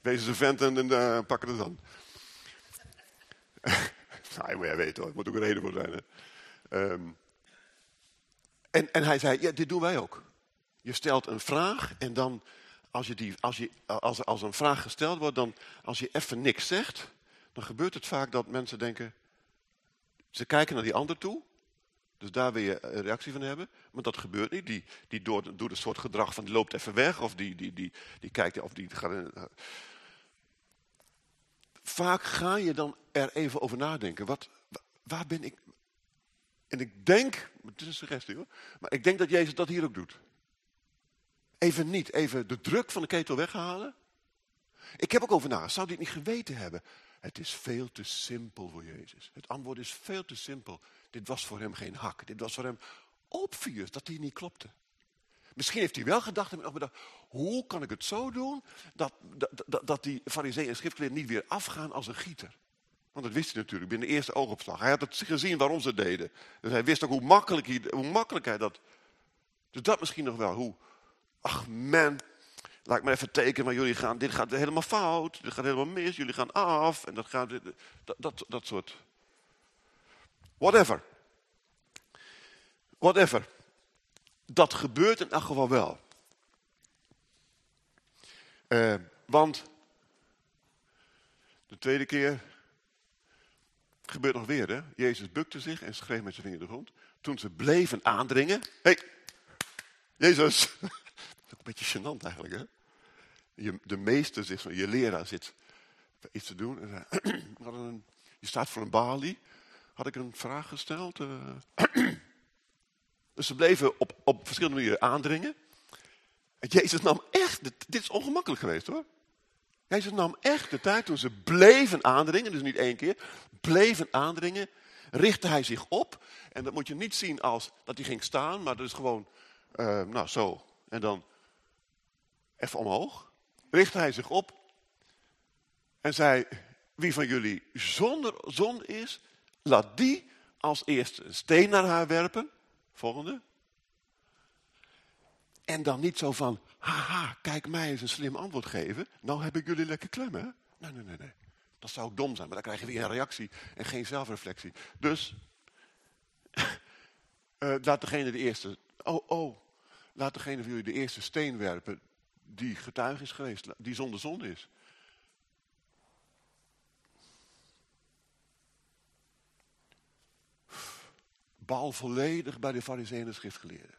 Wees eens een vent en, eh, pakken het dan. nou, maar jij weet hoor. Er moet ook een reden voor zijn. Ehm, en, en hij zei, ja, dit doen wij ook. Je stelt een vraag en dan, als, je die, als, je, als, als een vraag gesteld wordt, dan als je even niks zegt, dan gebeurt het vaak dat mensen denken, ze kijken naar die ander toe, dus daar wil je een reactie van hebben, maar dat gebeurt niet. Die, die doet een soort gedrag van, die loopt even weg, of die, die, die, die kijkt, of die gaat... Vaak ga je dan er even over nadenken, wat, wa- waar ben ik... En ik denk, het is een suggestie hoor, maar ik denk dat Jezus dat hier ook doet. Even niet, even de druk van de ketel weghalen. Ik heb ook over na, zou het niet geweten hebben? Het is veel te simpel voor Jezus. Het antwoord is veel te simpel. Dit was voor hem geen hak. Dit was voor hem obvious dat hij niet klopte. Misschien heeft hij wel gedacht en ook bedacht, hoe kan ik het zo doen dat, dat, die fariseeën en niet weer afgaan als een gieter? Want dat wist hij natuurlijk binnen de eerste oogopslag. Hij had het gezien waarom ze het deden. Dus hij wist ook hoe makkelijk, hij, hoe makkelijk hij dat... Dus dat misschien nog wel. Hoe, ach man, laat ik maar even tekenen, maar jullie gaan, dit gaat helemaal fout. Dit gaat helemaal mis, jullie gaan af. En dat gaat, dat, dat, dat soort... Whatever. Whatever. Dat gebeurt in elk geval wel. Eh, want de tweede keer gebeurt nog weer, hè? Jezus bukte zich en schreef met zijn vinger in de grond. Toen ze bleven aandringen. Hey, Jezus. Dat is ook een beetje gênant eigenlijk, hè? je, de meester zit, je leraar zit iets te doen. En, hadden een, je staat voor een balie. Had ik een vraag gesteld? eh. dus ze bleven op, op verschillende manieren aandringen. En Jezus nam echt, dit is ongemakkelijk geweest hoor. Jezus nam echt de tijd toen ze bleven aandringen, dus niet één keer, bleven aandringen, richtte hij zich op. En dat moet je niet zien als dat hij ging staan, maar dat is gewoon, eh, nou zo. En dan even omhoog. Richtte hij zich op en zei, wie van jullie zonder zon is, laat die als eerste een steen naar haar werpen. Volgende. En dan niet zo van, haha, kijk mij eens een slim antwoord geven. Nou heb ik jullie lekker klem, hè? Nee, nee, nee, nee. Dat zou ook dom zijn, maar dan krijg je weer een reactie en geen zelfreflectie. Dus, eh, laat degene de eerste, oh, oh, laat degene van jullie de eerste steen werpen die getuige is geweest, die zonder zon is. Bal volledig bij de fariseeën en schriftgeleerden.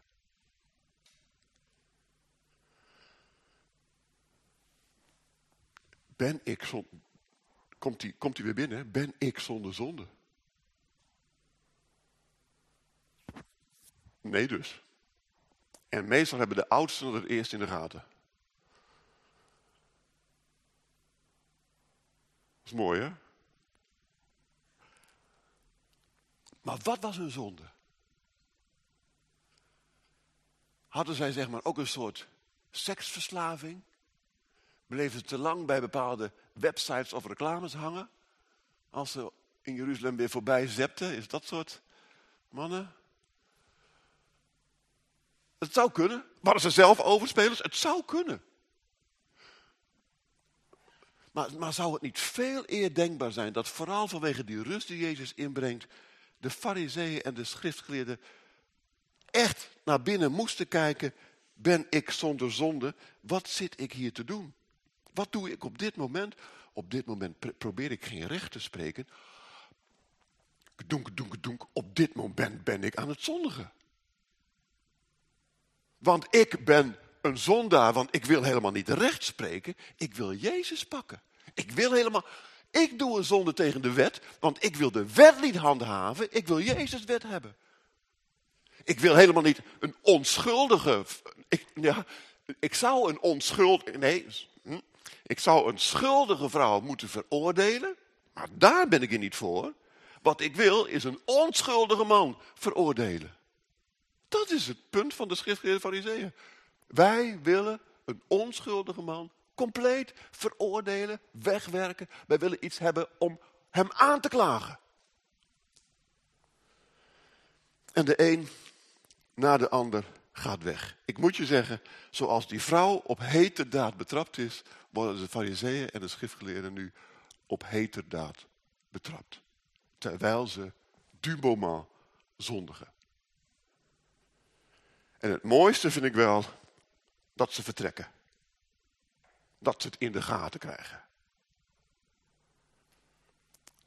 Ben ik zonder... Komt hij komt hij weer binnen? Ben ik zonder zonde? Nee dus. En meestal hebben de oudsten het eerst in de gaten. Dat is mooi, hè? Maar wat was hun zonde? Hadden zij zeg maar ook een soort seksverslaving? Bleven ze te lang bij bepaalde websites of reclames hangen? Als ze in Jeruzalem weer voorbij zepten, is dat soort mannen? Het zou kunnen. Waren ze zelf overspelers? Het zou kunnen. Maar, maar zou het niet veel eer denkbaar zijn dat vooral vanwege die rust die Jezus inbrengt, de fariseeën en de schriftgeleerden echt naar binnen moesten kijken, ben ik zonder zonde? Wat zit ik hier te doen? Wat doe ik op dit moment? Op dit moment pr- probeer ik geen recht te spreken. Donk, donk, donk. Op dit moment ben ik aan het zondigen. Want ik ben een zondaar, want ik wil helemaal niet recht spreken. Ik wil Jezus pakken. Ik wil helemaal... Ik doe een zonde tegen de wet, want ik wil de wet niet handhaven. Ik wil Jezus wet hebben. Ik wil helemaal niet een onschuldige... Ik, ja, ik zou een onschuldige... Nee, hm, ik zou een schuldige vrouw moeten veroordelen. Maar daar ben ik er niet voor. Wat ik wil is een onschuldige man veroordelen. Dat is het punt van de schriftgeleerde fariseeën. Wij willen een onschuldige man compleet veroordelen, wegwerken. Wij willen iets hebben om hem aan te klagen. En de een na de ander gaat weg. Ik moet je zeggen, zoals die vrouw op heterdaad betrapt is, worden de fariseeën en de schriftgeleerden nu op heterdaad betrapt. Terwijl ze du moment zondigen. En het mooiste vind ik wel dat ze vertrekken. Dat ze het in de gaten krijgen.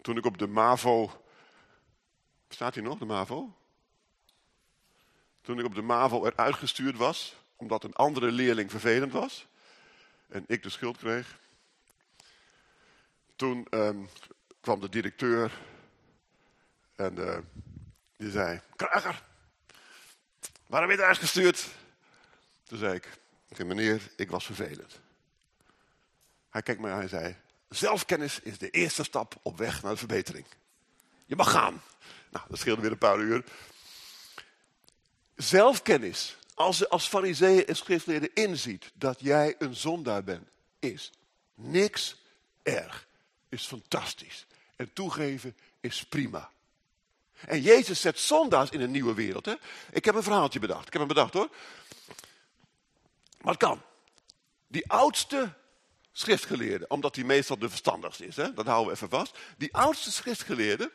Toen ik op de MAVO... Staat hier nog, de MAVO? Toen ik op de MAVO eruit gestuurd was, omdat een andere leerling vervelend was. En ik de schuld kreeg. Toen ehm, kwam de directeur en eh, die zei, Krager, waarom ben je eruit gestuurd? Toen zei ik, meneer, ik was vervelend. Hij keek mij aan en zei, zelfkennis is de eerste stap op weg naar de verbetering. Je mag gaan. Nou, dat scheelde weer een paar uur. Zelfkennis, als als fariseeën en schriftleerden inziet dat jij een zondaar bent, is niks erg. Is fantastisch. En toegeven is prima. En Jezus zet zondaars in een nieuwe wereld. Hè? Ik heb een verhaaltje bedacht. Ik heb hem bedacht hoor. Maar het kan. Die oudste schriftgeleerde, omdat hij meestal de verstandigste is, hè? dat houden we even vast. Die oudste schriftgeleerde,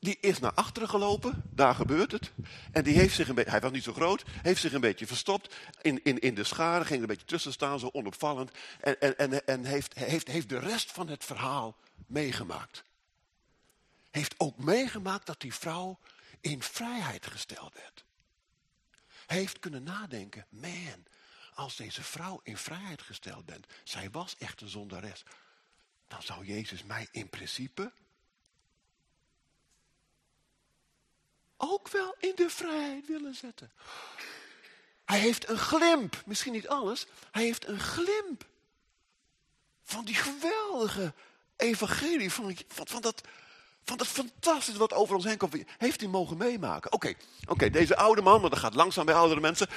die is naar achteren gelopen, daar gebeurt het. En die heeft zich een beetje, hij was niet zo groot, heeft zich een beetje verstopt in, in, in de scharen, ging er een beetje tussen staan, zo onopvallend. En, en, en, en heeft, heeft, heeft de rest van het verhaal meegemaakt. Heeft ook meegemaakt dat die vrouw in vrijheid gesteld werd. Heeft kunnen nadenken, man, als deze vrouw in vrijheid gesteld bent, zij was echt een zondares, dan zou Jezus mij in principe ook wel in de vrijheid willen zetten. Hij heeft een glimp, misschien niet alles, hij heeft een glimp van die geweldige evangelie, van, van, dat, van dat fantastische wat over ons heen komt. Heeft hij mogen meemaken? Oké, oké, deze oude man, maar dat gaat langzaam bij oudere mensen,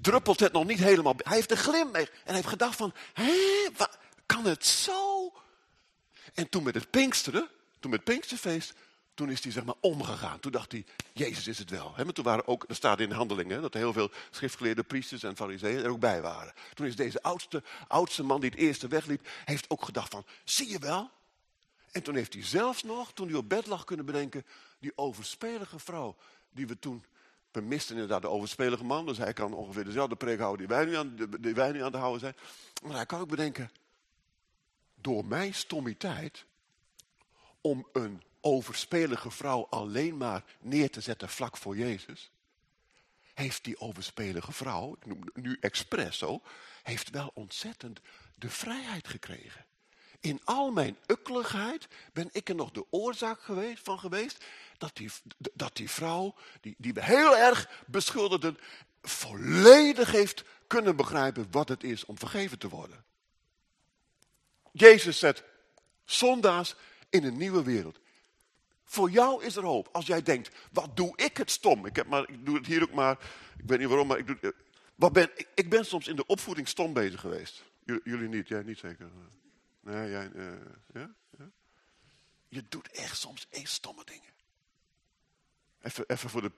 druppelt het nog niet helemaal. Hij heeft een glimp mee en hij heeft gedacht van, hé, wa- kan het zo? En toen met het Pinksteren, toen met het Pinksterfeest, toen is hij zeg maar omgegaan. Toen dacht hij, Jezus is het wel. Hè, maar toen waren ook, er staat in handelingen, dat er heel veel schriftgeleerde priesters en fariseeën er ook bij waren. Toen is deze oudste, oudste man die het eerste wegliep, heeft ook gedacht van, zie je wel? En toen heeft hij zelfs nog, toen hij op bed lag, kunnen bedenken, die overspelige vrouw die we toen, we misten inderdaad de overspelige man, dus hij kan ongeveer dezelfde preek houden die wij nu aan, die wij nu aan het houden zijn. Maar hij kan ook bedenken, door mijn stommiteit om een overspelige vrouw alleen maar neer te zetten vlak voor Jezus, heeft die overspelige vrouw, ik noem nu expres zo, heeft wel ontzettend de vrijheid gekregen. In al mijn ukkeligheid ben ik er nog de oorzaak geweest, van geweest dat die, dat die vrouw, die, die we heel erg beschuldigden, volledig heeft kunnen begrijpen wat het is om vergeven te worden. Jezus zet zondaars in een nieuwe wereld. Voor jou is er hoop. Als jij denkt, wat doe ik het stom? Ik, heb maar, ik doe het hier ook maar, ik weet niet waarom, maar ik, doe, het- wat ben, ik, ik ben soms in de opvoeding stom bezig geweest. Jullie niet, jij niet zeker? Nee, jij, eh, ja? ja? Je doet echt soms echt stomme dingen. Even, even voor, de,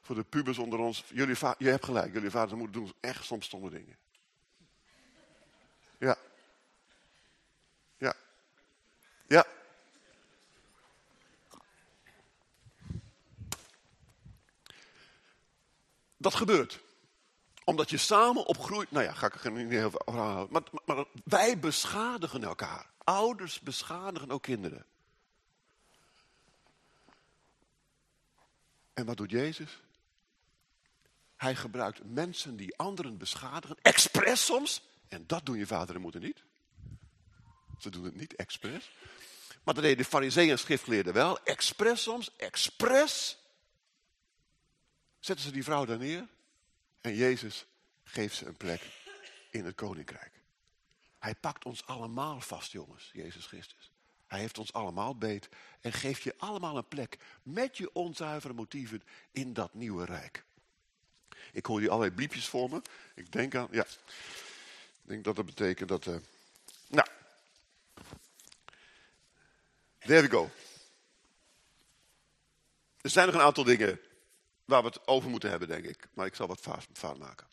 voor de pubers onder ons. Jullie je hebt gelijk, jullie vaders en doen echt soms stomme dingen. Ja. Ja. Ja. Dat gebeurt. Omdat je samen opgroeit. Nou ja, ga ik er niet heel over. Maar, maar, maar wij beschadigen elkaar. Ouders beschadigen ook kinderen. En wat doet Jezus? Hij gebruikt mensen die anderen beschadigen. Expres soms. En dat doen je vader en moeder niet. Ze doen het niet expres. Maar dat deden de fariseeën en schriftgeleerden wel. Expres soms. Expres. Zetten ze die vrouw daar neer. En Jezus geeft ze een plek in het koninkrijk. Hij pakt ons allemaal vast, jongens, Jezus Christus. Hij heeft ons allemaal beet en geeft je allemaal een plek met je onzuivere motieven in dat nieuwe rijk. Ik hoor hier allerlei bliepjes voor me. Ik denk aan, ja, ik denk dat dat betekent dat, eh, nou, there we go. Er zijn nog een aantal dingen waar we het over moeten hebben, denk ik. Maar ik zal wat vaart maken.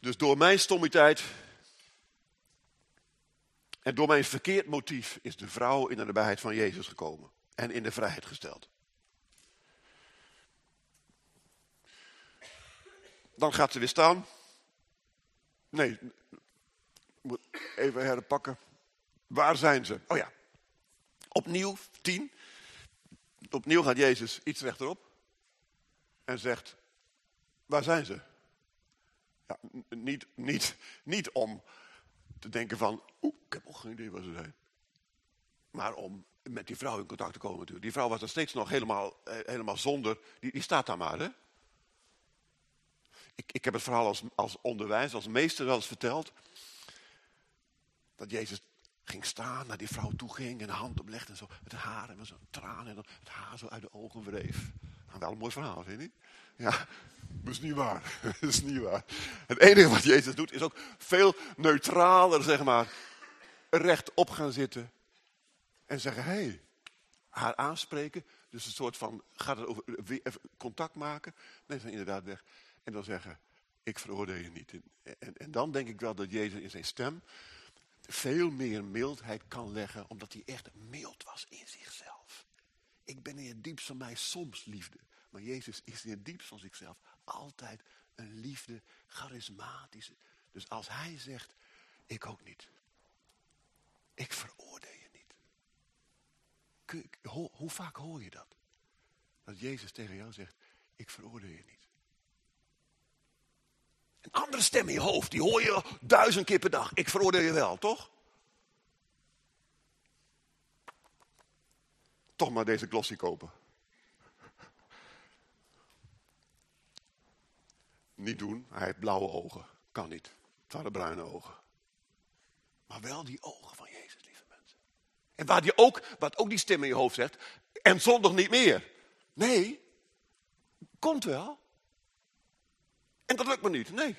Dus door mijn stommiteit en door mijn verkeerd motief is de vrouw in de nabijheid van Jezus gekomen. En in de vrijheid gesteld. Dan gaat ze weer staan. Nee, moet even herpakken. Waar zijn ze? Oh ja. Opnieuw, tien. Opnieuw gaat Jezus iets rechterop. En zegt, waar zijn ze? Ja, niet, niet, niet om te denken van, oeh, ik heb nog geen idee waar ze zijn. Maar om met die vrouw in contact te komen natuurlijk. Die vrouw was er steeds nog helemaal, eh, helemaal zonder. Die, die staat daar maar, hè. Ik, ik heb het verhaal als, als onderwijs, als meester wel eens verteld. Dat Jezus ging staan, naar die vrouw toe ging en de hand oplegde en zo. Het haar en zo'n traan en het haar zo uit de ogen wreef. Nou, wel een mooi verhaal, vind je niet? Ja, dat is niet waar. dat is niet waar. Het enige wat Jezus doet is ook veel neutraler, zeg maar, rechtop gaan zitten. En zeggen, hé, hey, haar aanspreken. Dus een soort van, gaat het over contact maken. Nee, zijn inderdaad weg. En dan zeggen, ik veroordeel je niet. En, en, en dan denk ik wel dat Jezus in zijn stem veel meer mildheid kan leggen, omdat hij echt mild was in zichzelf. Ik ben in het diepst van mij soms liefde, maar Jezus is in het diepst van zichzelf altijd een liefde, charismatische. Dus als hij zegt, ik ook niet. Ik veroordeel je niet. Hoe vaak hoor je dat? Dat Jezus tegen jou zegt, ik veroordeel je niet. Andere stem in je hoofd, die hoor je duizend keer per dag. Ik veroordeel je wel, toch? Toch maar deze glossy kopen. Niet doen, hij heeft blauwe ogen. Kan niet. Het waren bruine ogen. Maar wel die ogen van Jezus, lieve mensen. En waar die ook, wat ook die stem in je hoofd zegt, en zondag niet meer. Nee, komt wel. En dat lukt me niet, nee.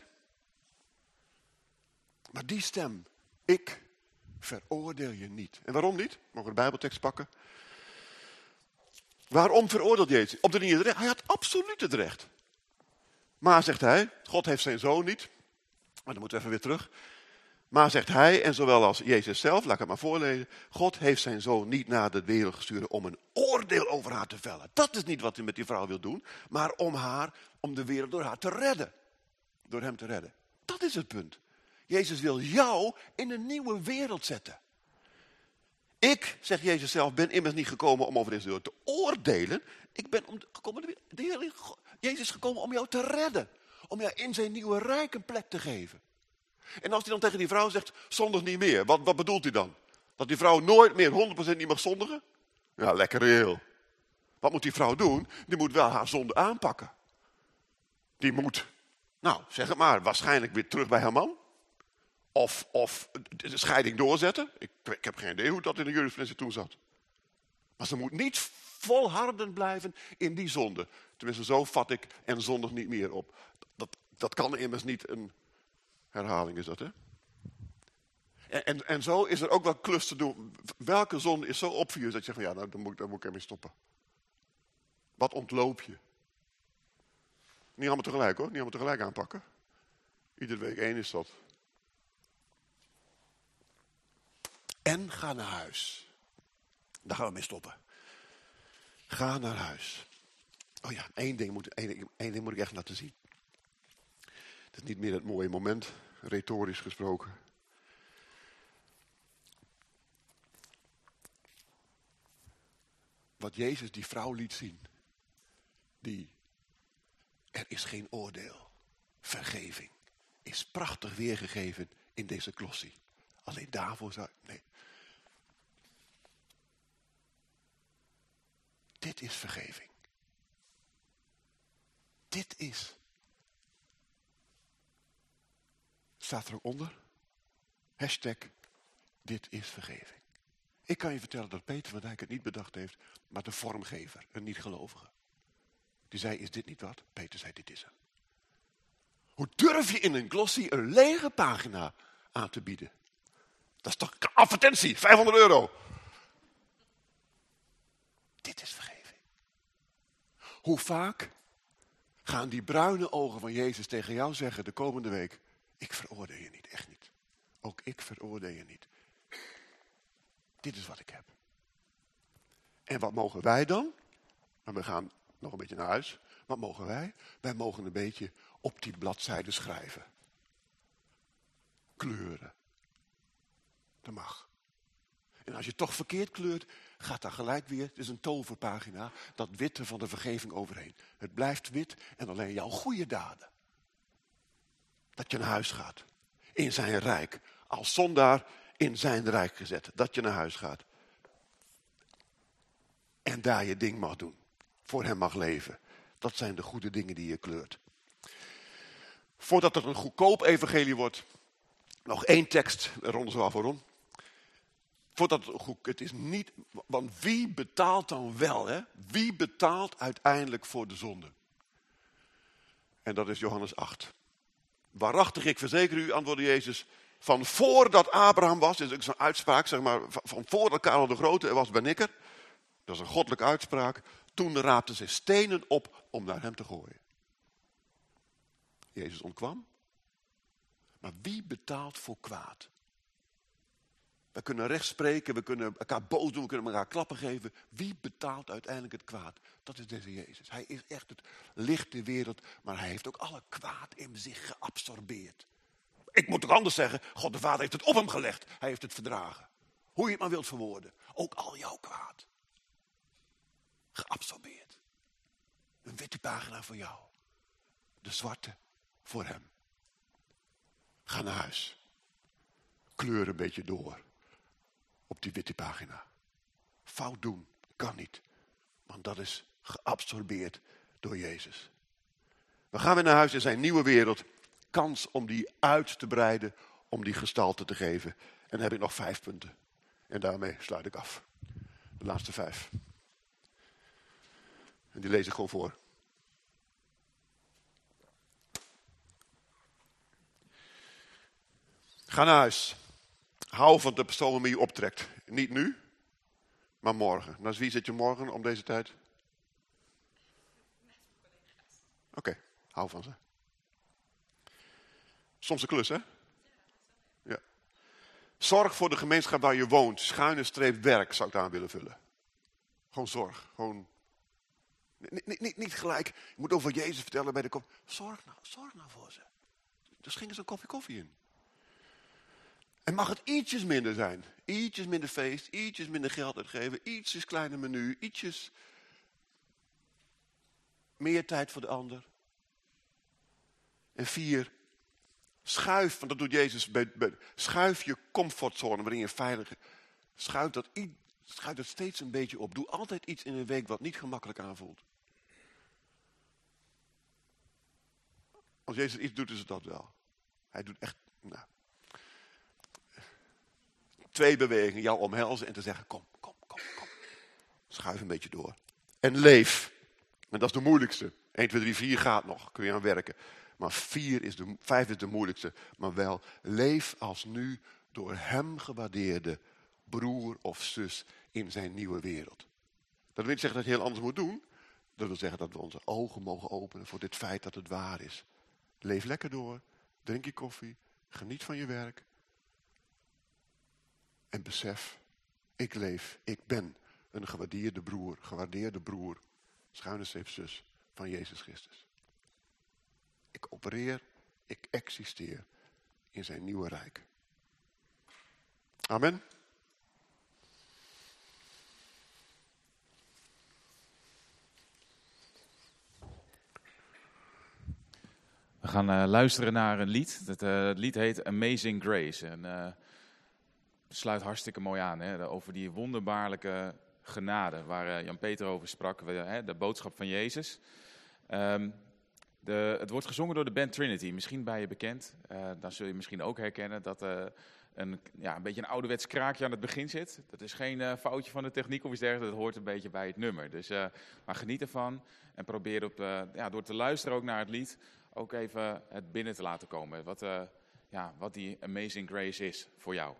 Maar die stem, ik veroordeel je niet. En waarom niet? Mogen we de Bijbeltekst pakken? Waarom veroordeelt Jezus? Op de manier recht. Hij had absoluut het recht. Maar zegt hij, God heeft zijn zoon niet. Maar dan moeten we even weer terug. Maar zegt hij, en zowel als Jezus zelf, laat ik het maar voorlezen. God heeft zijn zoon niet naar de wereld gestuurd om een oordeel over haar te vellen. Dat is niet wat hij met die vrouw wil doen. Maar om haar, om de wereld door haar te redden. Door hem te redden. Dat is het punt. Jezus wil jou in een nieuwe wereld zetten. Ik, zegt Jezus zelf, ben immers niet gekomen om over wereld te oordelen. Ik ben om, gekomen, de, Heer, Jezus gekomen om jou te redden. Om jou in zijn nieuwe rijk een plek te geven. En als hij dan tegen die vrouw zegt, zondig niet meer. Wat, wat bedoelt hij dan? Dat die vrouw nooit meer 100% niet mag zondigen? Ja, lekker reëel. Wat moet die vrouw doen? Die moet wel haar zonde aanpakken. Die moet, nou zeg het maar, waarschijnlijk weer terug bij haar man. Of, of de scheiding doorzetten. Ik, ik heb geen idee hoe dat in de jurisprudentie toen zat. Maar ze moet niet volhardend blijven in die zonde. Tenminste, zo vat ik en zondig niet meer op. Dat, dat kan immers niet een herhaling, is dat hè? En, en, en zo is er ook wel klus te doen. Welke zonde is zo obvious dat je zegt, van, ja, nou, daar, moet, moet ik ermee stoppen. Wat ontloop je? Niet allemaal tegelijk hoor, niet allemaal tegelijk aanpakken. Iedere week één is dat. En ga naar huis. Daar gaan we mee stoppen. Ga naar huis. Oh ja, één ding moet, één, één ding moet ik echt laten zien. Het is niet meer het mooie moment, retorisch gesproken. Wat Jezus die vrouw liet zien. Die, er is geen oordeel. Vergeving is prachtig weergegeven in deze klossie. Alleen daarvoor zou... Nee. Dit is vergeving. Dit is. Staat er ook onder. Hashtag, dit is vergeving. Ik kan je vertellen dat Peter van Dijk het niet bedacht heeft, maar de vormgever, een niet-gelovige. Die zei, is dit niet wat? Peter zei, dit is hem. Hoe durf je in een glossy een lege pagina aan te bieden? Dat is toch advertentie, 500 euro. Dit is vergeving. Hoe vaak gaan die bruine ogen van Jezus tegen jou zeggen de komende week, ik veroordeel je niet, echt niet. Ook ik veroordeel je niet. Dit is wat ik heb. En wat mogen wij dan? Maar we gaan nog een beetje naar huis. Wat mogen wij? Wij mogen een beetje op die bladzijde schrijven. Kleuren. Dat mag. En als je toch verkeerd kleurt, gaat daar gelijk weer, het is een toverpagina, dat witte van de vergeving overheen. Het blijft wit en alleen jouw goede daden. Dat je naar huis gaat. In zijn rijk. Als zondaar in zijn rijk gezet. Dat je naar huis gaat. En daar je ding mag doen. Voor hem mag leven. Dat zijn de goede dingen die je kleurt. Voordat het een goedkoop evangelie wordt. Nog één tekst, ronden ze af voor om. Voordat het goed, het is niet, want wie betaalt dan wel, hè? Wie betaalt uiteindelijk voor de zonde? En dat is Johannes 8. Waarachtig, ik verzeker u, antwoordde Jezus, van voordat Abraham was, is ook zo'n uitspraak, zeg maar, van- voordat Karel de Grote was, ben ik er. Dat is een goddelijke uitspraak. Toen raapten ze stenen op om naar hem te gooien. Jezus ontkwam. Maar wie betaalt voor kwaad? We kunnen recht spreken, we kunnen elkaar boos doen, we kunnen elkaar klappen geven. Wie betaalt uiteindelijk het kwaad? Dat is deze Jezus. Hij is echt het licht der wereld, maar hij heeft ook alle kwaad in zich geabsorbeerd. Ik moet ook anders zeggen, God de Vader heeft het op hem gelegd. Hij heeft het verdragen. Hoe je het maar wilt verwoorden. Ook al jouw kwaad. Geabsorbeerd. Een witte pagina voor jou. De zwarte voor hem. Ga naar huis. Kleur een beetje door op die witte pagina. Fout doen kan niet, want dat is geabsorbeerd door Jezus. We gaan weer naar huis in zijn nieuwe wereld. Kans om die uit te breiden, om die gestalte te geven. En dan heb ik nog vijf punten. En daarmee sluit ik af. De laatste vijf. En die lees ik gewoon voor. Ga naar huis. Hou van de persoon waarmee je optrekt. Niet nu, maar morgen. Nou, wie zit je morgen om deze tijd? Oké, hou van ze. Soms een klus, hè? Ja. Zorg voor de gemeenschap waar je woont. Schuine streep werk zou ik daar aan willen vullen. Gewoon zorg. Gewoon. Niet, gelijk. Je moet over Jezus vertellen bij de kop. Zorg nou, zorg nou voor ze. Dus ging er een kopje koffie in. En mag het ietsjes minder zijn. Ietsjes minder feest, ietsjes minder geld uitgeven, ietsjes kleiner menu, ietsjes meer tijd voor de ander. En vier, schuif, want dat doet Jezus, bij, bij, schuif je comfortzone waarin je veilig Schuif dat, schuif dat steeds een beetje op. Doe altijd iets in een week wat niet gemakkelijk aanvoelt. Als Jezus iets doet, is het dat wel. Hij doet echt, nou, twee bewegingen, jou omhelzen en te zeggen, kom, kom, kom, kom. Schuif een beetje door. En leef. En dat is de moeilijkste. 1, 2, 3, 4 gaat nog, kun je aan werken. Maar 4 is de, 5 is de moeilijkste. Maar wel, leef als nu door hem gewaardeerde broer of zus in zijn nieuwe wereld. Dat wil niet zeggen dat je heel anders moet doen. Dat wil zeggen dat we onze ogen mogen openen voor dit feit dat het waar is. Leef lekker door, drink je koffie, geniet van je werk. En besef, ik leef, ik ben een gewaardeerde broer, gewaardeerde broer, schuine zus van Jezus Christus. Ik opereer, ik existeer in zijn nieuwe rijk. Amen. We gaan eh, luisteren naar een lied. Het, eh, het lied heet Amazing Grace. En eh, sluit hartstikke mooi aan. Hè? Over die wonderbaarlijke genade waar Jan-Peter over sprak. Hè, de boodschap van Jezus. Ehm, de, het wordt gezongen door de band Trinity. Misschien ben je bekend. Dan zul je misschien ook herkennen dat een, ja, een beetje een ouderwets kraakje aan het begin zit. Dat is geen foutje van de techniek of iets dergelijks. Dat hoort een beetje bij het nummer. Dus, maar geniet ervan. En probeer op, ja, door te luisteren ook naar het lied ook even het binnen te laten komen. Wat, eh, ja, wat die Amazing Grace is voor jou.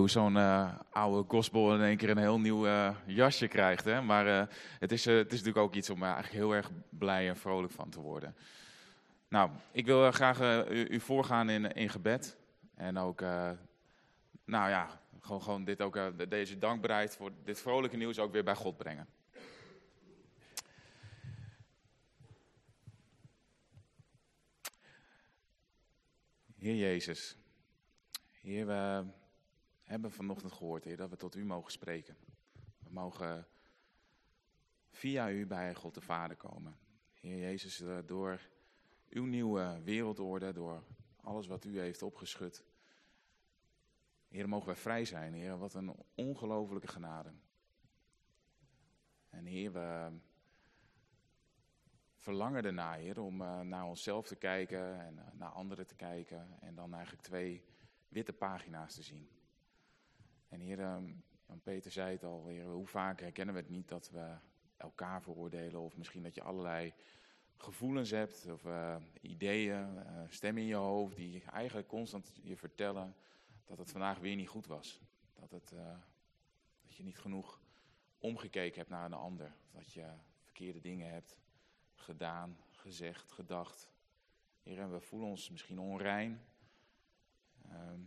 Hoe zo'n eh, oude gospel in één keer een heel nieuw eh, jasje krijgt. Hè? Maar eh, het, is, het is natuurlijk ook iets om eigenlijk heel erg blij en vrolijk van te worden. Nou, ik wil graag u, u voorgaan in, in gebed. En ook, nou ja, gewoon, gewoon dit ook, de- deze dankbaarheid voor dit vrolijke nieuws ook weer bij God brengen. Heer Jezus, Heer, we hebben vanochtend gehoord, Heer, dat we tot U mogen spreken. We mogen via U bij God de Vader komen. Heer Jezus, eh, door Uw nieuwe wereldorde, door alles wat U heeft opgeschud. Heer, mogen wij vrij zijn, Heer. Wat een ongelofelijke genade. En Heer, we verlangen ernaar, Heer, om eh, naar onszelf te kijken en eh, naar anderen te kijken. En dan eigenlijk twee witte pagina's te zien. En Heer, eh, Jan Peter zei het al, hoe vaak herkennen we het niet dat we elkaar veroordelen. Of misschien dat je allerlei gevoelens hebt of eh, ideeën, eh, stemmen in je hoofd die eigenlijk constant je vertellen dat het vandaag weer niet goed was. Dat, het, eh, dat je niet genoeg omgekeken hebt naar een ander. Dat je verkeerde dingen hebt gedaan, gezegd, gedacht. Heer, en we voelen ons misschien onrein. Ehm,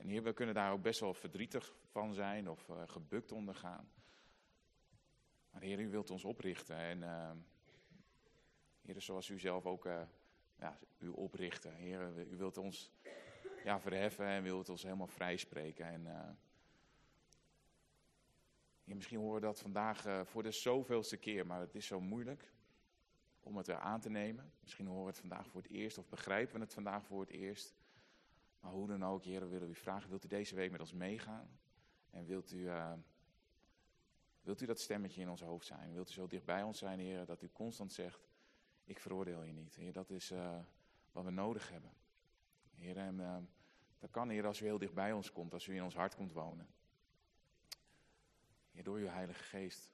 en Heer, we kunnen daar ook best wel verdrietig van zijn of eh, gebukt onder gaan. Maar Heer, u wilt ons oprichten. En ehm, Heer, zoals u zelf ook eh, ja, u oprichten. Heer, u wilt ons ja, verheffen en wilt ons helemaal vrijspreken. En, eh, misschien horen we dat vandaag voor de zoveelste keer, maar het is zo moeilijk om het er aan te nemen. Misschien horen we het vandaag voor het eerst of begrijpen we het vandaag voor het eerst. Maar hoe dan ook, Heer, willen u vragen, wilt u deze week met ons meegaan? En wilt u, eh, wilt u dat stemmetje in ons hoofd zijn? Wilt u zo dicht bij ons zijn, Heer, dat u constant zegt, ik veroordeel je niet. Heer, dat is eh, wat we nodig hebben. Heer, en eh, dat kan, Heer, als u heel dicht bij ons komt, als u in ons hart komt wonen. Heer, door uw Heilige Geest.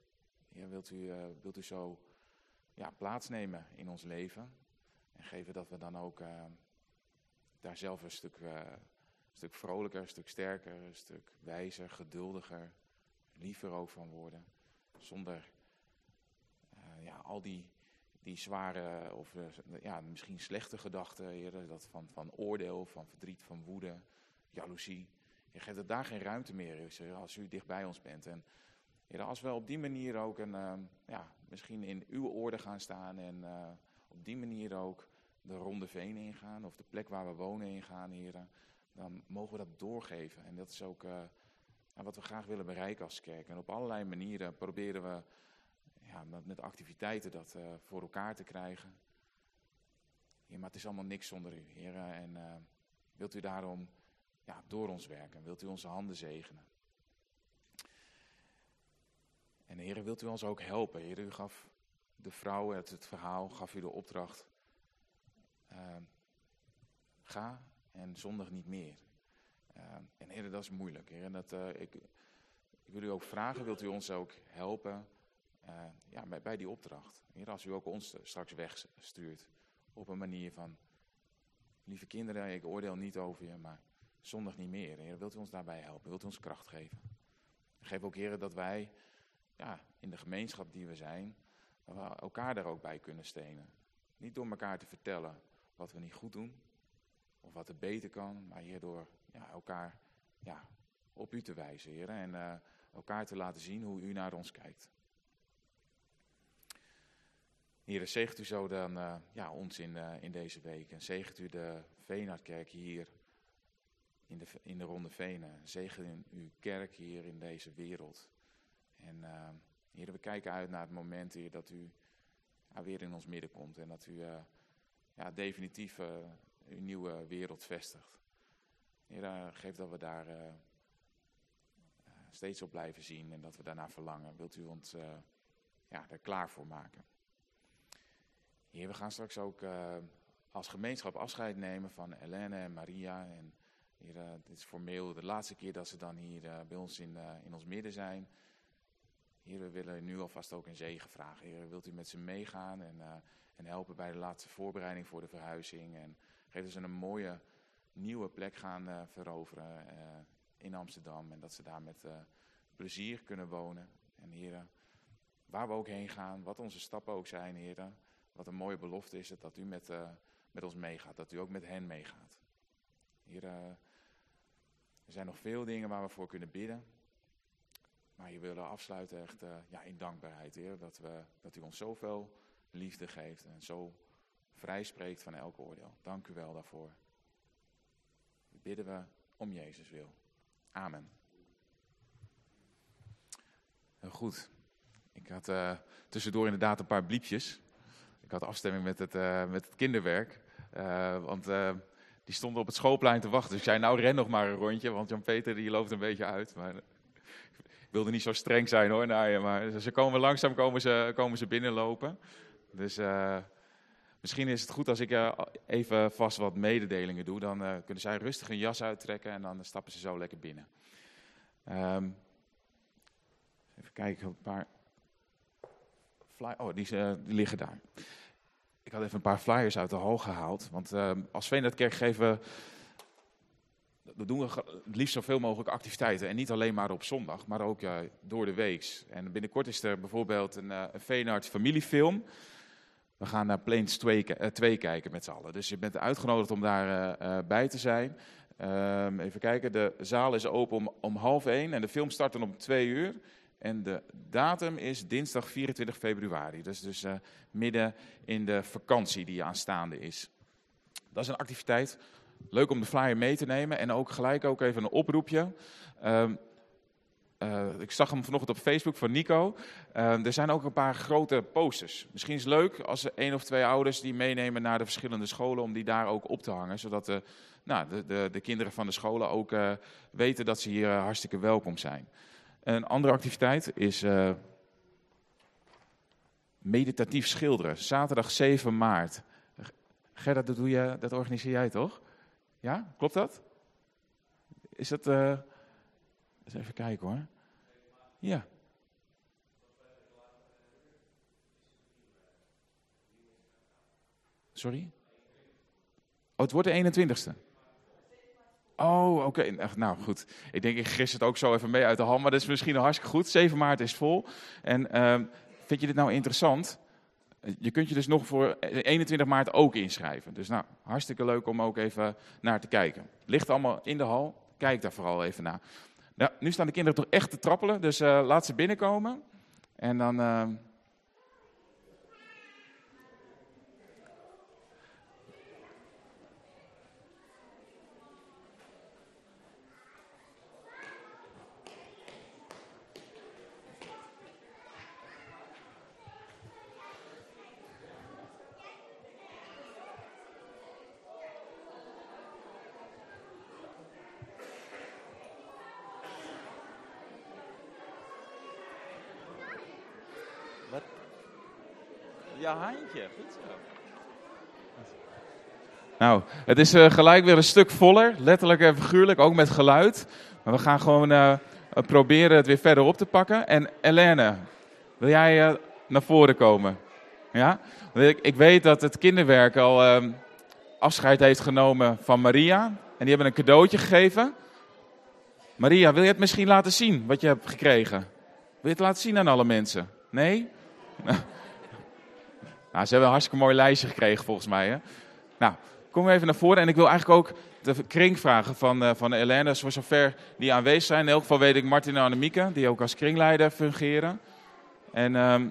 Heer, wilt u, wilt u zo ja, plaatsnemen in ons leven. En geven dat we dan ook daar zelf een stuk, eh, een stuk vrolijker, een stuk sterker, een stuk wijzer, geduldiger, liever ook van worden. Zonder eh, ja, al die, die zware of eh, ja, misschien slechte gedachten, dat van, van oordeel, van verdriet, van woede, jaloezie. Je geeft er daar geen ruimte meer als u dicht bij ons bent. En als we op die manier ook een, ja, misschien in uw orde gaan staan en op die manier ook de ronde veen ingaan of de plek waar we wonen ingaan, Heer, dan mogen we dat doorgeven. En dat is ook eh, ja, wat we graag willen bereiken als kerk. En op allerlei manieren proberen we ja, met, activiteiten dat eh, voor elkaar te krijgen. Maar het is allemaal niks zonder u, Heer. En eh, wilt u daarom ja, door ons werken? Wilt u onze handen zegenen? En Heer, wilt u ons ook helpen? Heer, u gaf de vrouw het verhaal, gaf u de opdracht. Eh, ga en zondig niet meer. Eh, en Heer, dat is moeilijk. Heer, en dat, eh, ik, ik wil u ook vragen, wilt u ons ook helpen eh, ja, bij, die opdracht? Heer, als u ook ons straks wegstuurt op een manier van, lieve kinderen, ik oordeel niet over je, maar zondig niet meer. Heer, wilt u ons daarbij helpen? Wilt u ons kracht geven? Geef ook, Heer, dat wij ja, in de gemeenschap die we zijn, elkaar daar ook bij kunnen stenen. Niet door elkaar te vertellen wat we niet goed doen, of wat er beter kan, maar Heer, door ja, elkaar ja, op u te wijzen, Heer, en eh, elkaar te laten zien hoe u naar ons kijkt. Heer, zegent u zo dan eh, ja, ons in, eh, in deze week. En zegent u de Veenhardkerk hier in de, in de Ronde Venen. Zegen uw kerk hier in deze wereld. En uh, we kijken uit naar het moment, dat u weer in ons midden komt. En dat u ja, definitief uh, uw nieuwe wereld vestigt. Heer, geef dat we daar uh, steeds op blijven zien en dat we daarna verlangen. Wilt u ons uh, ja, er klaar voor maken? Heer, we gaan straks ook als gemeenschap afscheid nemen van Helene en Maria. En dit is formeel de laatste keer dat ze dan hier bij ons in, in ons midden zijn. Heer, we willen nu alvast ook een zegen vragen. Heer, wilt u met ze meegaan en, uh, en helpen bij de laatste voorbereiding voor de verhuizing. En geef ze een mooie nieuwe plek gaan eh, veroveren eh, in Amsterdam. En dat ze daar met eh, plezier kunnen wonen. En heren, waar we ook heen gaan, wat onze stappen ook zijn, heren. Wat een mooie belofte is het dat u met, eh, met ons meegaat. Dat u ook met hen meegaat. Er zijn nog veel dingen waar we voor kunnen bidden. Maar je willen afsluiten echt eh, ja, in dankbaarheid, Heer. Dat, we, dat u ons zoveel liefde geeft en zo vrij spreekt van elk oordeel. Dank u wel daarvoor. Bidden we om Jezus wil. Amen. Heel goed. Ik had eh, tussendoor inderdaad een paar bliepjes. Ik had afstemming met het, eh, met het kinderwerk. Want die stonden op het schoolplein te wachten. Dus ik zei, nou ren nog maar een rondje. Want Jan-Peter die loopt een beetje uit. Maar ik wilde niet zo streng zijn hoor naar. Maar ze komen langzaam komen ze, komen ze binnenlopen. Dus eh, misschien is het goed als ik eh, even vast wat mededelingen doe. Dan eh, kunnen zij rustig een jas uittrekken en dan stappen ze zo lekker binnen. Ehm, even kijken, een paar... Fly oh, die, liggen daar. Ik had even een paar flyers uit de hal gehaald. Want ehm, als Veenhardkerk geven dat doen we het liefst zoveel mogelijk activiteiten. En niet alleen maar op zondag, maar ook door de week. En binnenkort is er bijvoorbeeld een, uh, een Veenhard familiefilm. We gaan naar Plains 2, ki- eh, 2 kijken met z'n allen. Dus je bent uitgenodigd om daar eh, bij te zijn. Ehm, even kijken, de zaal is open om, om half één en de film start dan om twee uur. En de datum is dinsdag 24 februari. Dus, dus midden in de vakantie die aanstaande is. Dat is een activiteit. Leuk om de flyer mee te nemen. En ook gelijk ook even een oproepje. Ehm, eh, ik zag hem vanochtend op Facebook van Nico. Ehm, er zijn ook een paar grote posters. Misschien is het leuk als er één of twee ouders die meenemen naar de verschillende scholen. om die daar ook op te hangen. Zodat de, nou, de, de, de kinderen van de scholen ook eh, weten dat ze hier eh, hartstikke welkom zijn. Een andere activiteit is meditatief schilderen. Zaterdag 7 maart. Gerda, dat, doe je, dat organiseer jij toch? Ja, klopt dat? Is dat. eh, eens even kijken hoor. Ja. Sorry? Oh, het wordt de 21ste. Oh, oké. Nou goed. Ik denk, ik gis het ook zo even mee uit de hand. Maar dat is misschien hartstikke goed. 7 maart is vol. En ehm, vind je dit nou interessant? Je kunt je dus nog voor 21 maart ook inschrijven. Dus nou, hartstikke leuk om ook even naar te kijken. Ligt allemaal in de hal. Kijk daar vooral even naar. Nou, nu staan de kinderen toch echt te trappelen. Dus eh, laat ze binnenkomen. En dan... ehm, Wat? Ja, Haantje. Goed zo. Nou, het is eh, gelijk weer een stuk voller. Letterlijk en figuurlijk, ook met geluid. Maar we gaan gewoon eh, eh, proberen het weer verder op te pakken. En Helene, wil jij naar voren komen? Ja? Ik, ik weet dat het kinderwerk al ehm, afscheid heeft genomen van Maria. En die hebben een cadeautje gegeven. Maria, wil je het misschien laten zien wat je hebt gekregen? Wil je het laten zien aan alle mensen? Nee? Nou, ze hebben een hartstikke mooi lijstje gekregen volgens mij. Hè? Nou, kom even naar voren. En ik wil eigenlijk ook de kring vragen van, eh van Helene, voor zover die aanwezig zijn. In elk geval weet ik Martin en Annemieke, die ook als kringleider fungeren. En ehm,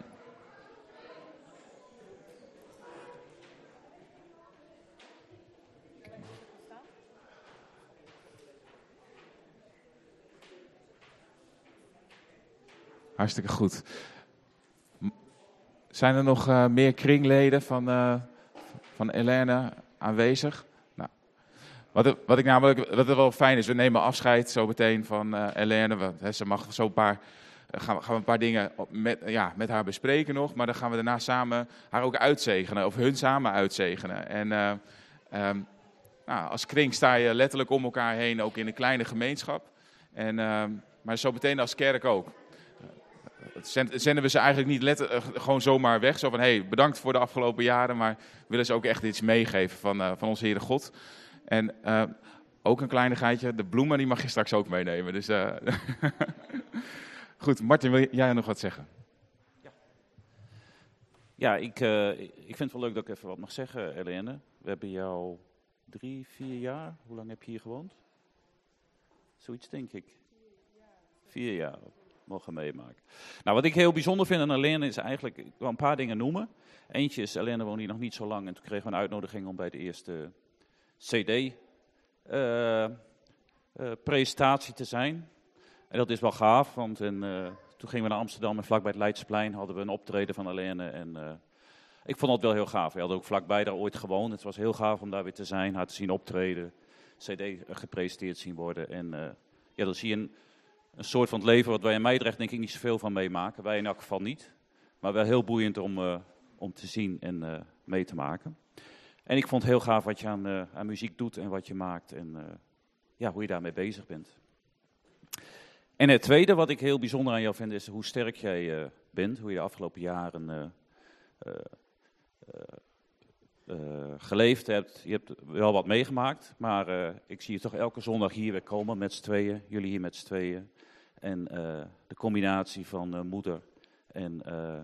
hartstikke goed. Zijn er nog eh, meer kringleden van, eh van Helene aanwezig? Nou, wat, wat ik namelijk, wat er wel fijn is, we nemen afscheid zo meteen van. Want, hè, ze mag zo een paar, eh, gaan, we- een paar dingen met, ja, met haar bespreken nog. Maar dan gaan we daarna samen haar ook uitzegenen, of hun samen uitzegenen. En eh, ehm, nou, als kring sta je letterlijk om elkaar heen, ook in een kleine gemeenschap. En, ehm, maar zo meteen als kerk ook. Zenden we ze eigenlijk niet letter, eh, gewoon zomaar weg. Zo van, hey, bedankt voor de afgelopen jaren, maar willen ze ook echt iets meegeven van, eh, van onze Heere God. En eh, ook een kleinigheidje. De bloemen die mag je straks ook meenemen. Dus, Goed, Martin, wil jij nog wat zeggen? Ja, ik, eh, ik vind het wel leuk dat ik even wat mag zeggen, Helene. We hebben jou drie, vier jaar. Hoe lang heb je hier gewoond? Zoiets denk ik. Vier jaar mogen meemaken. Nou, wat ik heel bijzonder vind aan Helene is eigenlijk, ik wil een paar dingen noemen. Eentje is, Helene woonde hier nog niet zo lang en toen kregen we een uitnodiging om bij de eerste CD eh, eh, te zijn. En dat is wel gaaf, want eh, toen gingen we naar Amsterdam en vlakbij het Leidsplein hadden we een optreden van Helene. En ik vond dat wel heel gaaf. We hadden ook vlakbij daar ooit gewoond. Het was heel gaaf om daar weer te zijn, haar te zien optreden, CD gepresenteerd zien worden. En ja, dan zie je een soort van het leven wat wij in Meidrecht denk ik niet zoveel van meemaken. Wij in elk geval niet. Maar wel heel boeiend om, eh, om te zien en eh, mee te maken. En ik vond het heel gaaf wat je aan, eh, aan muziek doet en wat je maakt. En ja, hoe je daarmee bezig bent. En het tweede wat ik heel bijzonder aan jou vind is hoe sterk jij bent. Hoe je de afgelopen jaren geleefd hebt. Je hebt wel wat meegemaakt. Maar ik zie je toch elke zondag hier weer komen met z'n tweeën. Jullie hier met z'n tweeën. En eh, de combinatie van eh, moeder en eh,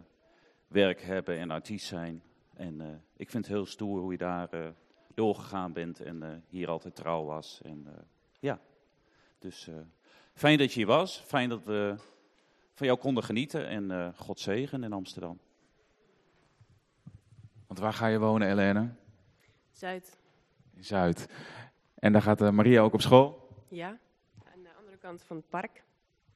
werk hebben en artiest zijn. En eh, ik vind het heel stoer hoe je daar eh, doorgegaan bent en eh, hier altijd trouw was. En eh, ja, dus eh, fijn dat je hier was. Fijn dat we van jou konden genieten. En eh, God zegen in Amsterdam. Want waar ga je wonen, Helene? Zuid. In Zuid. En daar gaat eh, Maria ook op school? Ja. Aan de andere kant van het park.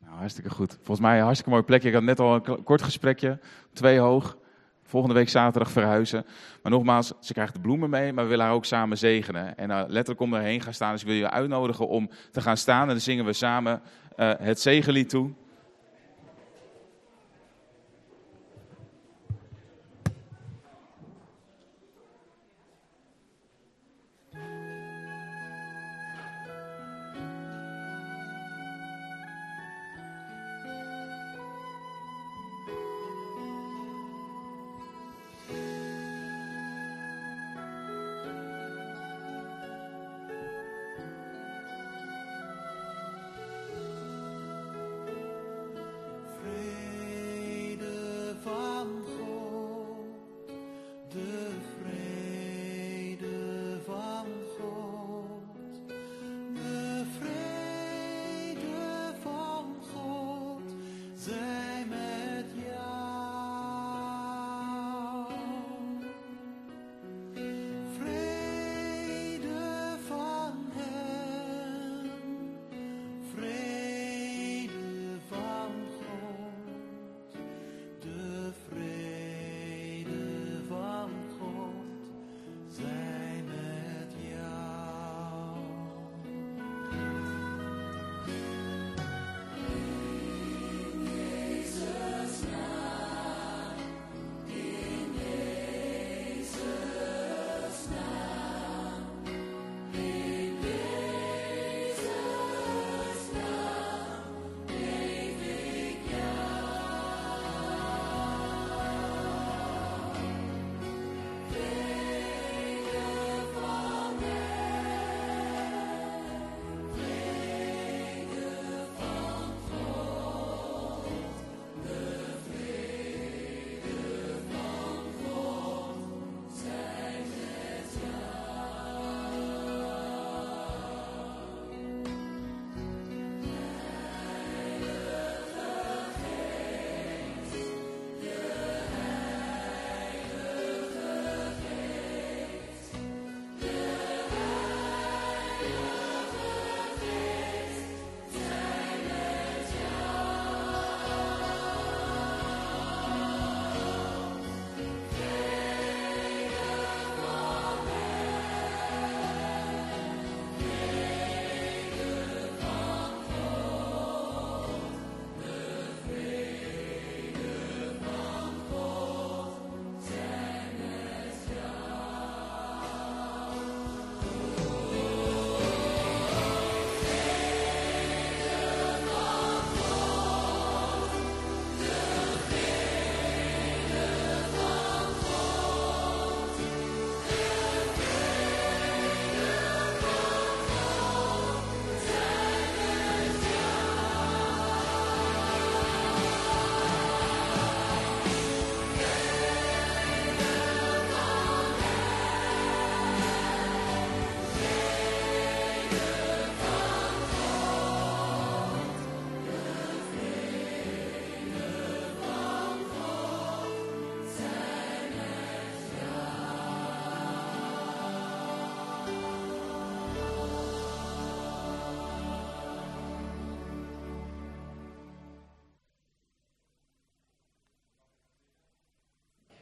Nou, hartstikke goed. Volgens mij een hartstikke mooi plekje. Ik had net al een kort gesprekje. Twee hoog. Volgende week zaterdag verhuizen. Maar nogmaals, ze krijgt de bloemen mee, maar we willen haar ook samen zegenen. En uh, letterlijk om erheen gaan staan. Dus ik wil je uitnodigen om te gaan staan. En dan zingen we samen uh, het zegenlied toe.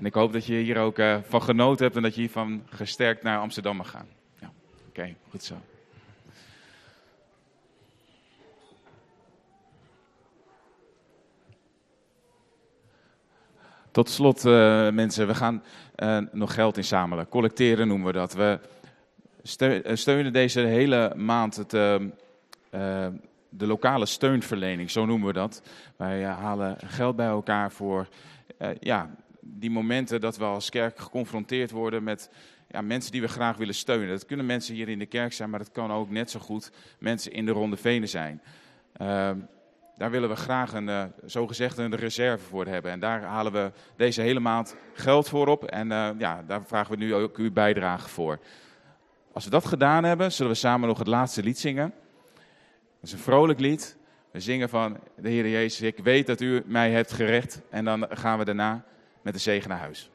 En ik hoop dat je hier ook eh, van genoten hebt en dat je hiervan gesterkt naar Amsterdam mag gaan. Ja, oké, goed zo. Tot slot, eh, mensen, we gaan eh, nog geld inzamelen. Collecteren noemen we dat. We steu- steunen deze hele maand het, eh, eh, de lokale steunverlening, zo noemen we dat. Wij halen geld bij elkaar voor ja, die momenten dat we als kerk geconfronteerd worden met ja, mensen die we graag willen steunen. Dat kunnen mensen hier in de kerk zijn, maar dat kan ook net zo goed mensen in de Ronde Venen zijn. Ehm, daar willen we graag een, eh, zogezegd een reserve voor hebben. En daar halen we deze hele maand geld voor op. En eh, ja, daar vragen we nu ook uw bijdrage voor. Als we dat gedaan hebben, zullen we samen nog het laatste lied zingen. Dat is een vrolijk lied. We zingen van de Heer Jezus, ik weet dat u mij hebt gerecht. En dan gaan we daarna met de zegen naar huis.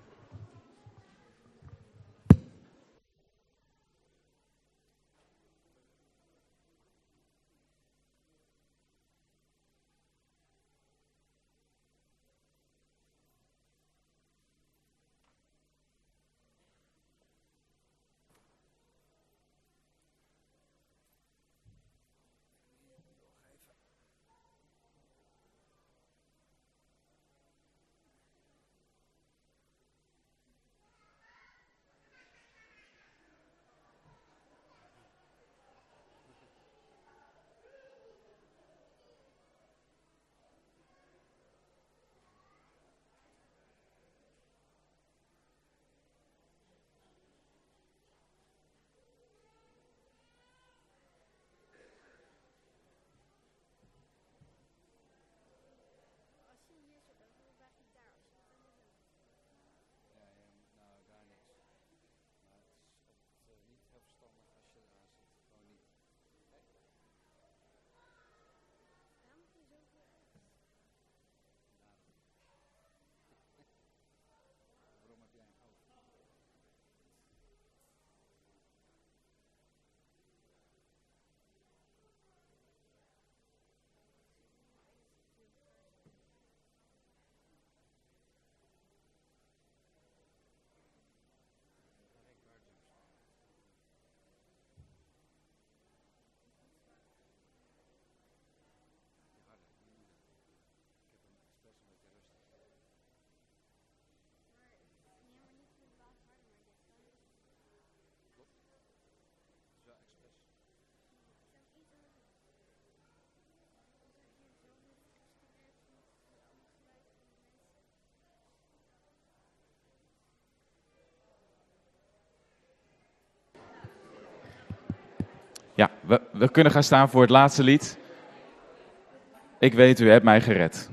Ja, we, we kunnen gaan staan voor het laatste lied. Ik weet, u hebt mij gered.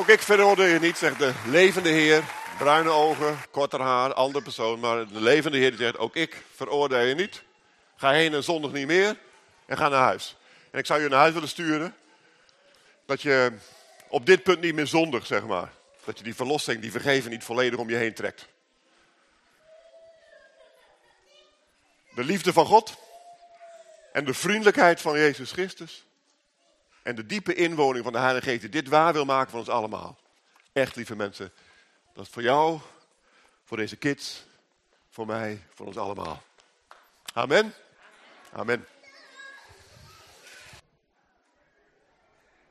Ook ik veroordeel je niet, zegt de levende Heer. Bruine ogen, korter haar, andere persoon. Maar de levende Heer die zegt, ook ik veroordeel je niet. Ga heen en zondig niet meer. En ga naar huis. En ik zou je naar huis willen sturen. Dat je op dit punt niet meer zondig, zeg maar. Dat je die verlossing, die vergeving niet volledig om je heen trekt. De liefde van God. En de vriendelijkheid van Jezus Christus. En de diepe inwoning van de Heilige Geest die dit waar wil maken van ons allemaal. Echt, lieve mensen. Dat is voor jou, voor deze kids, voor mij, voor ons allemaal. Amen. Amen.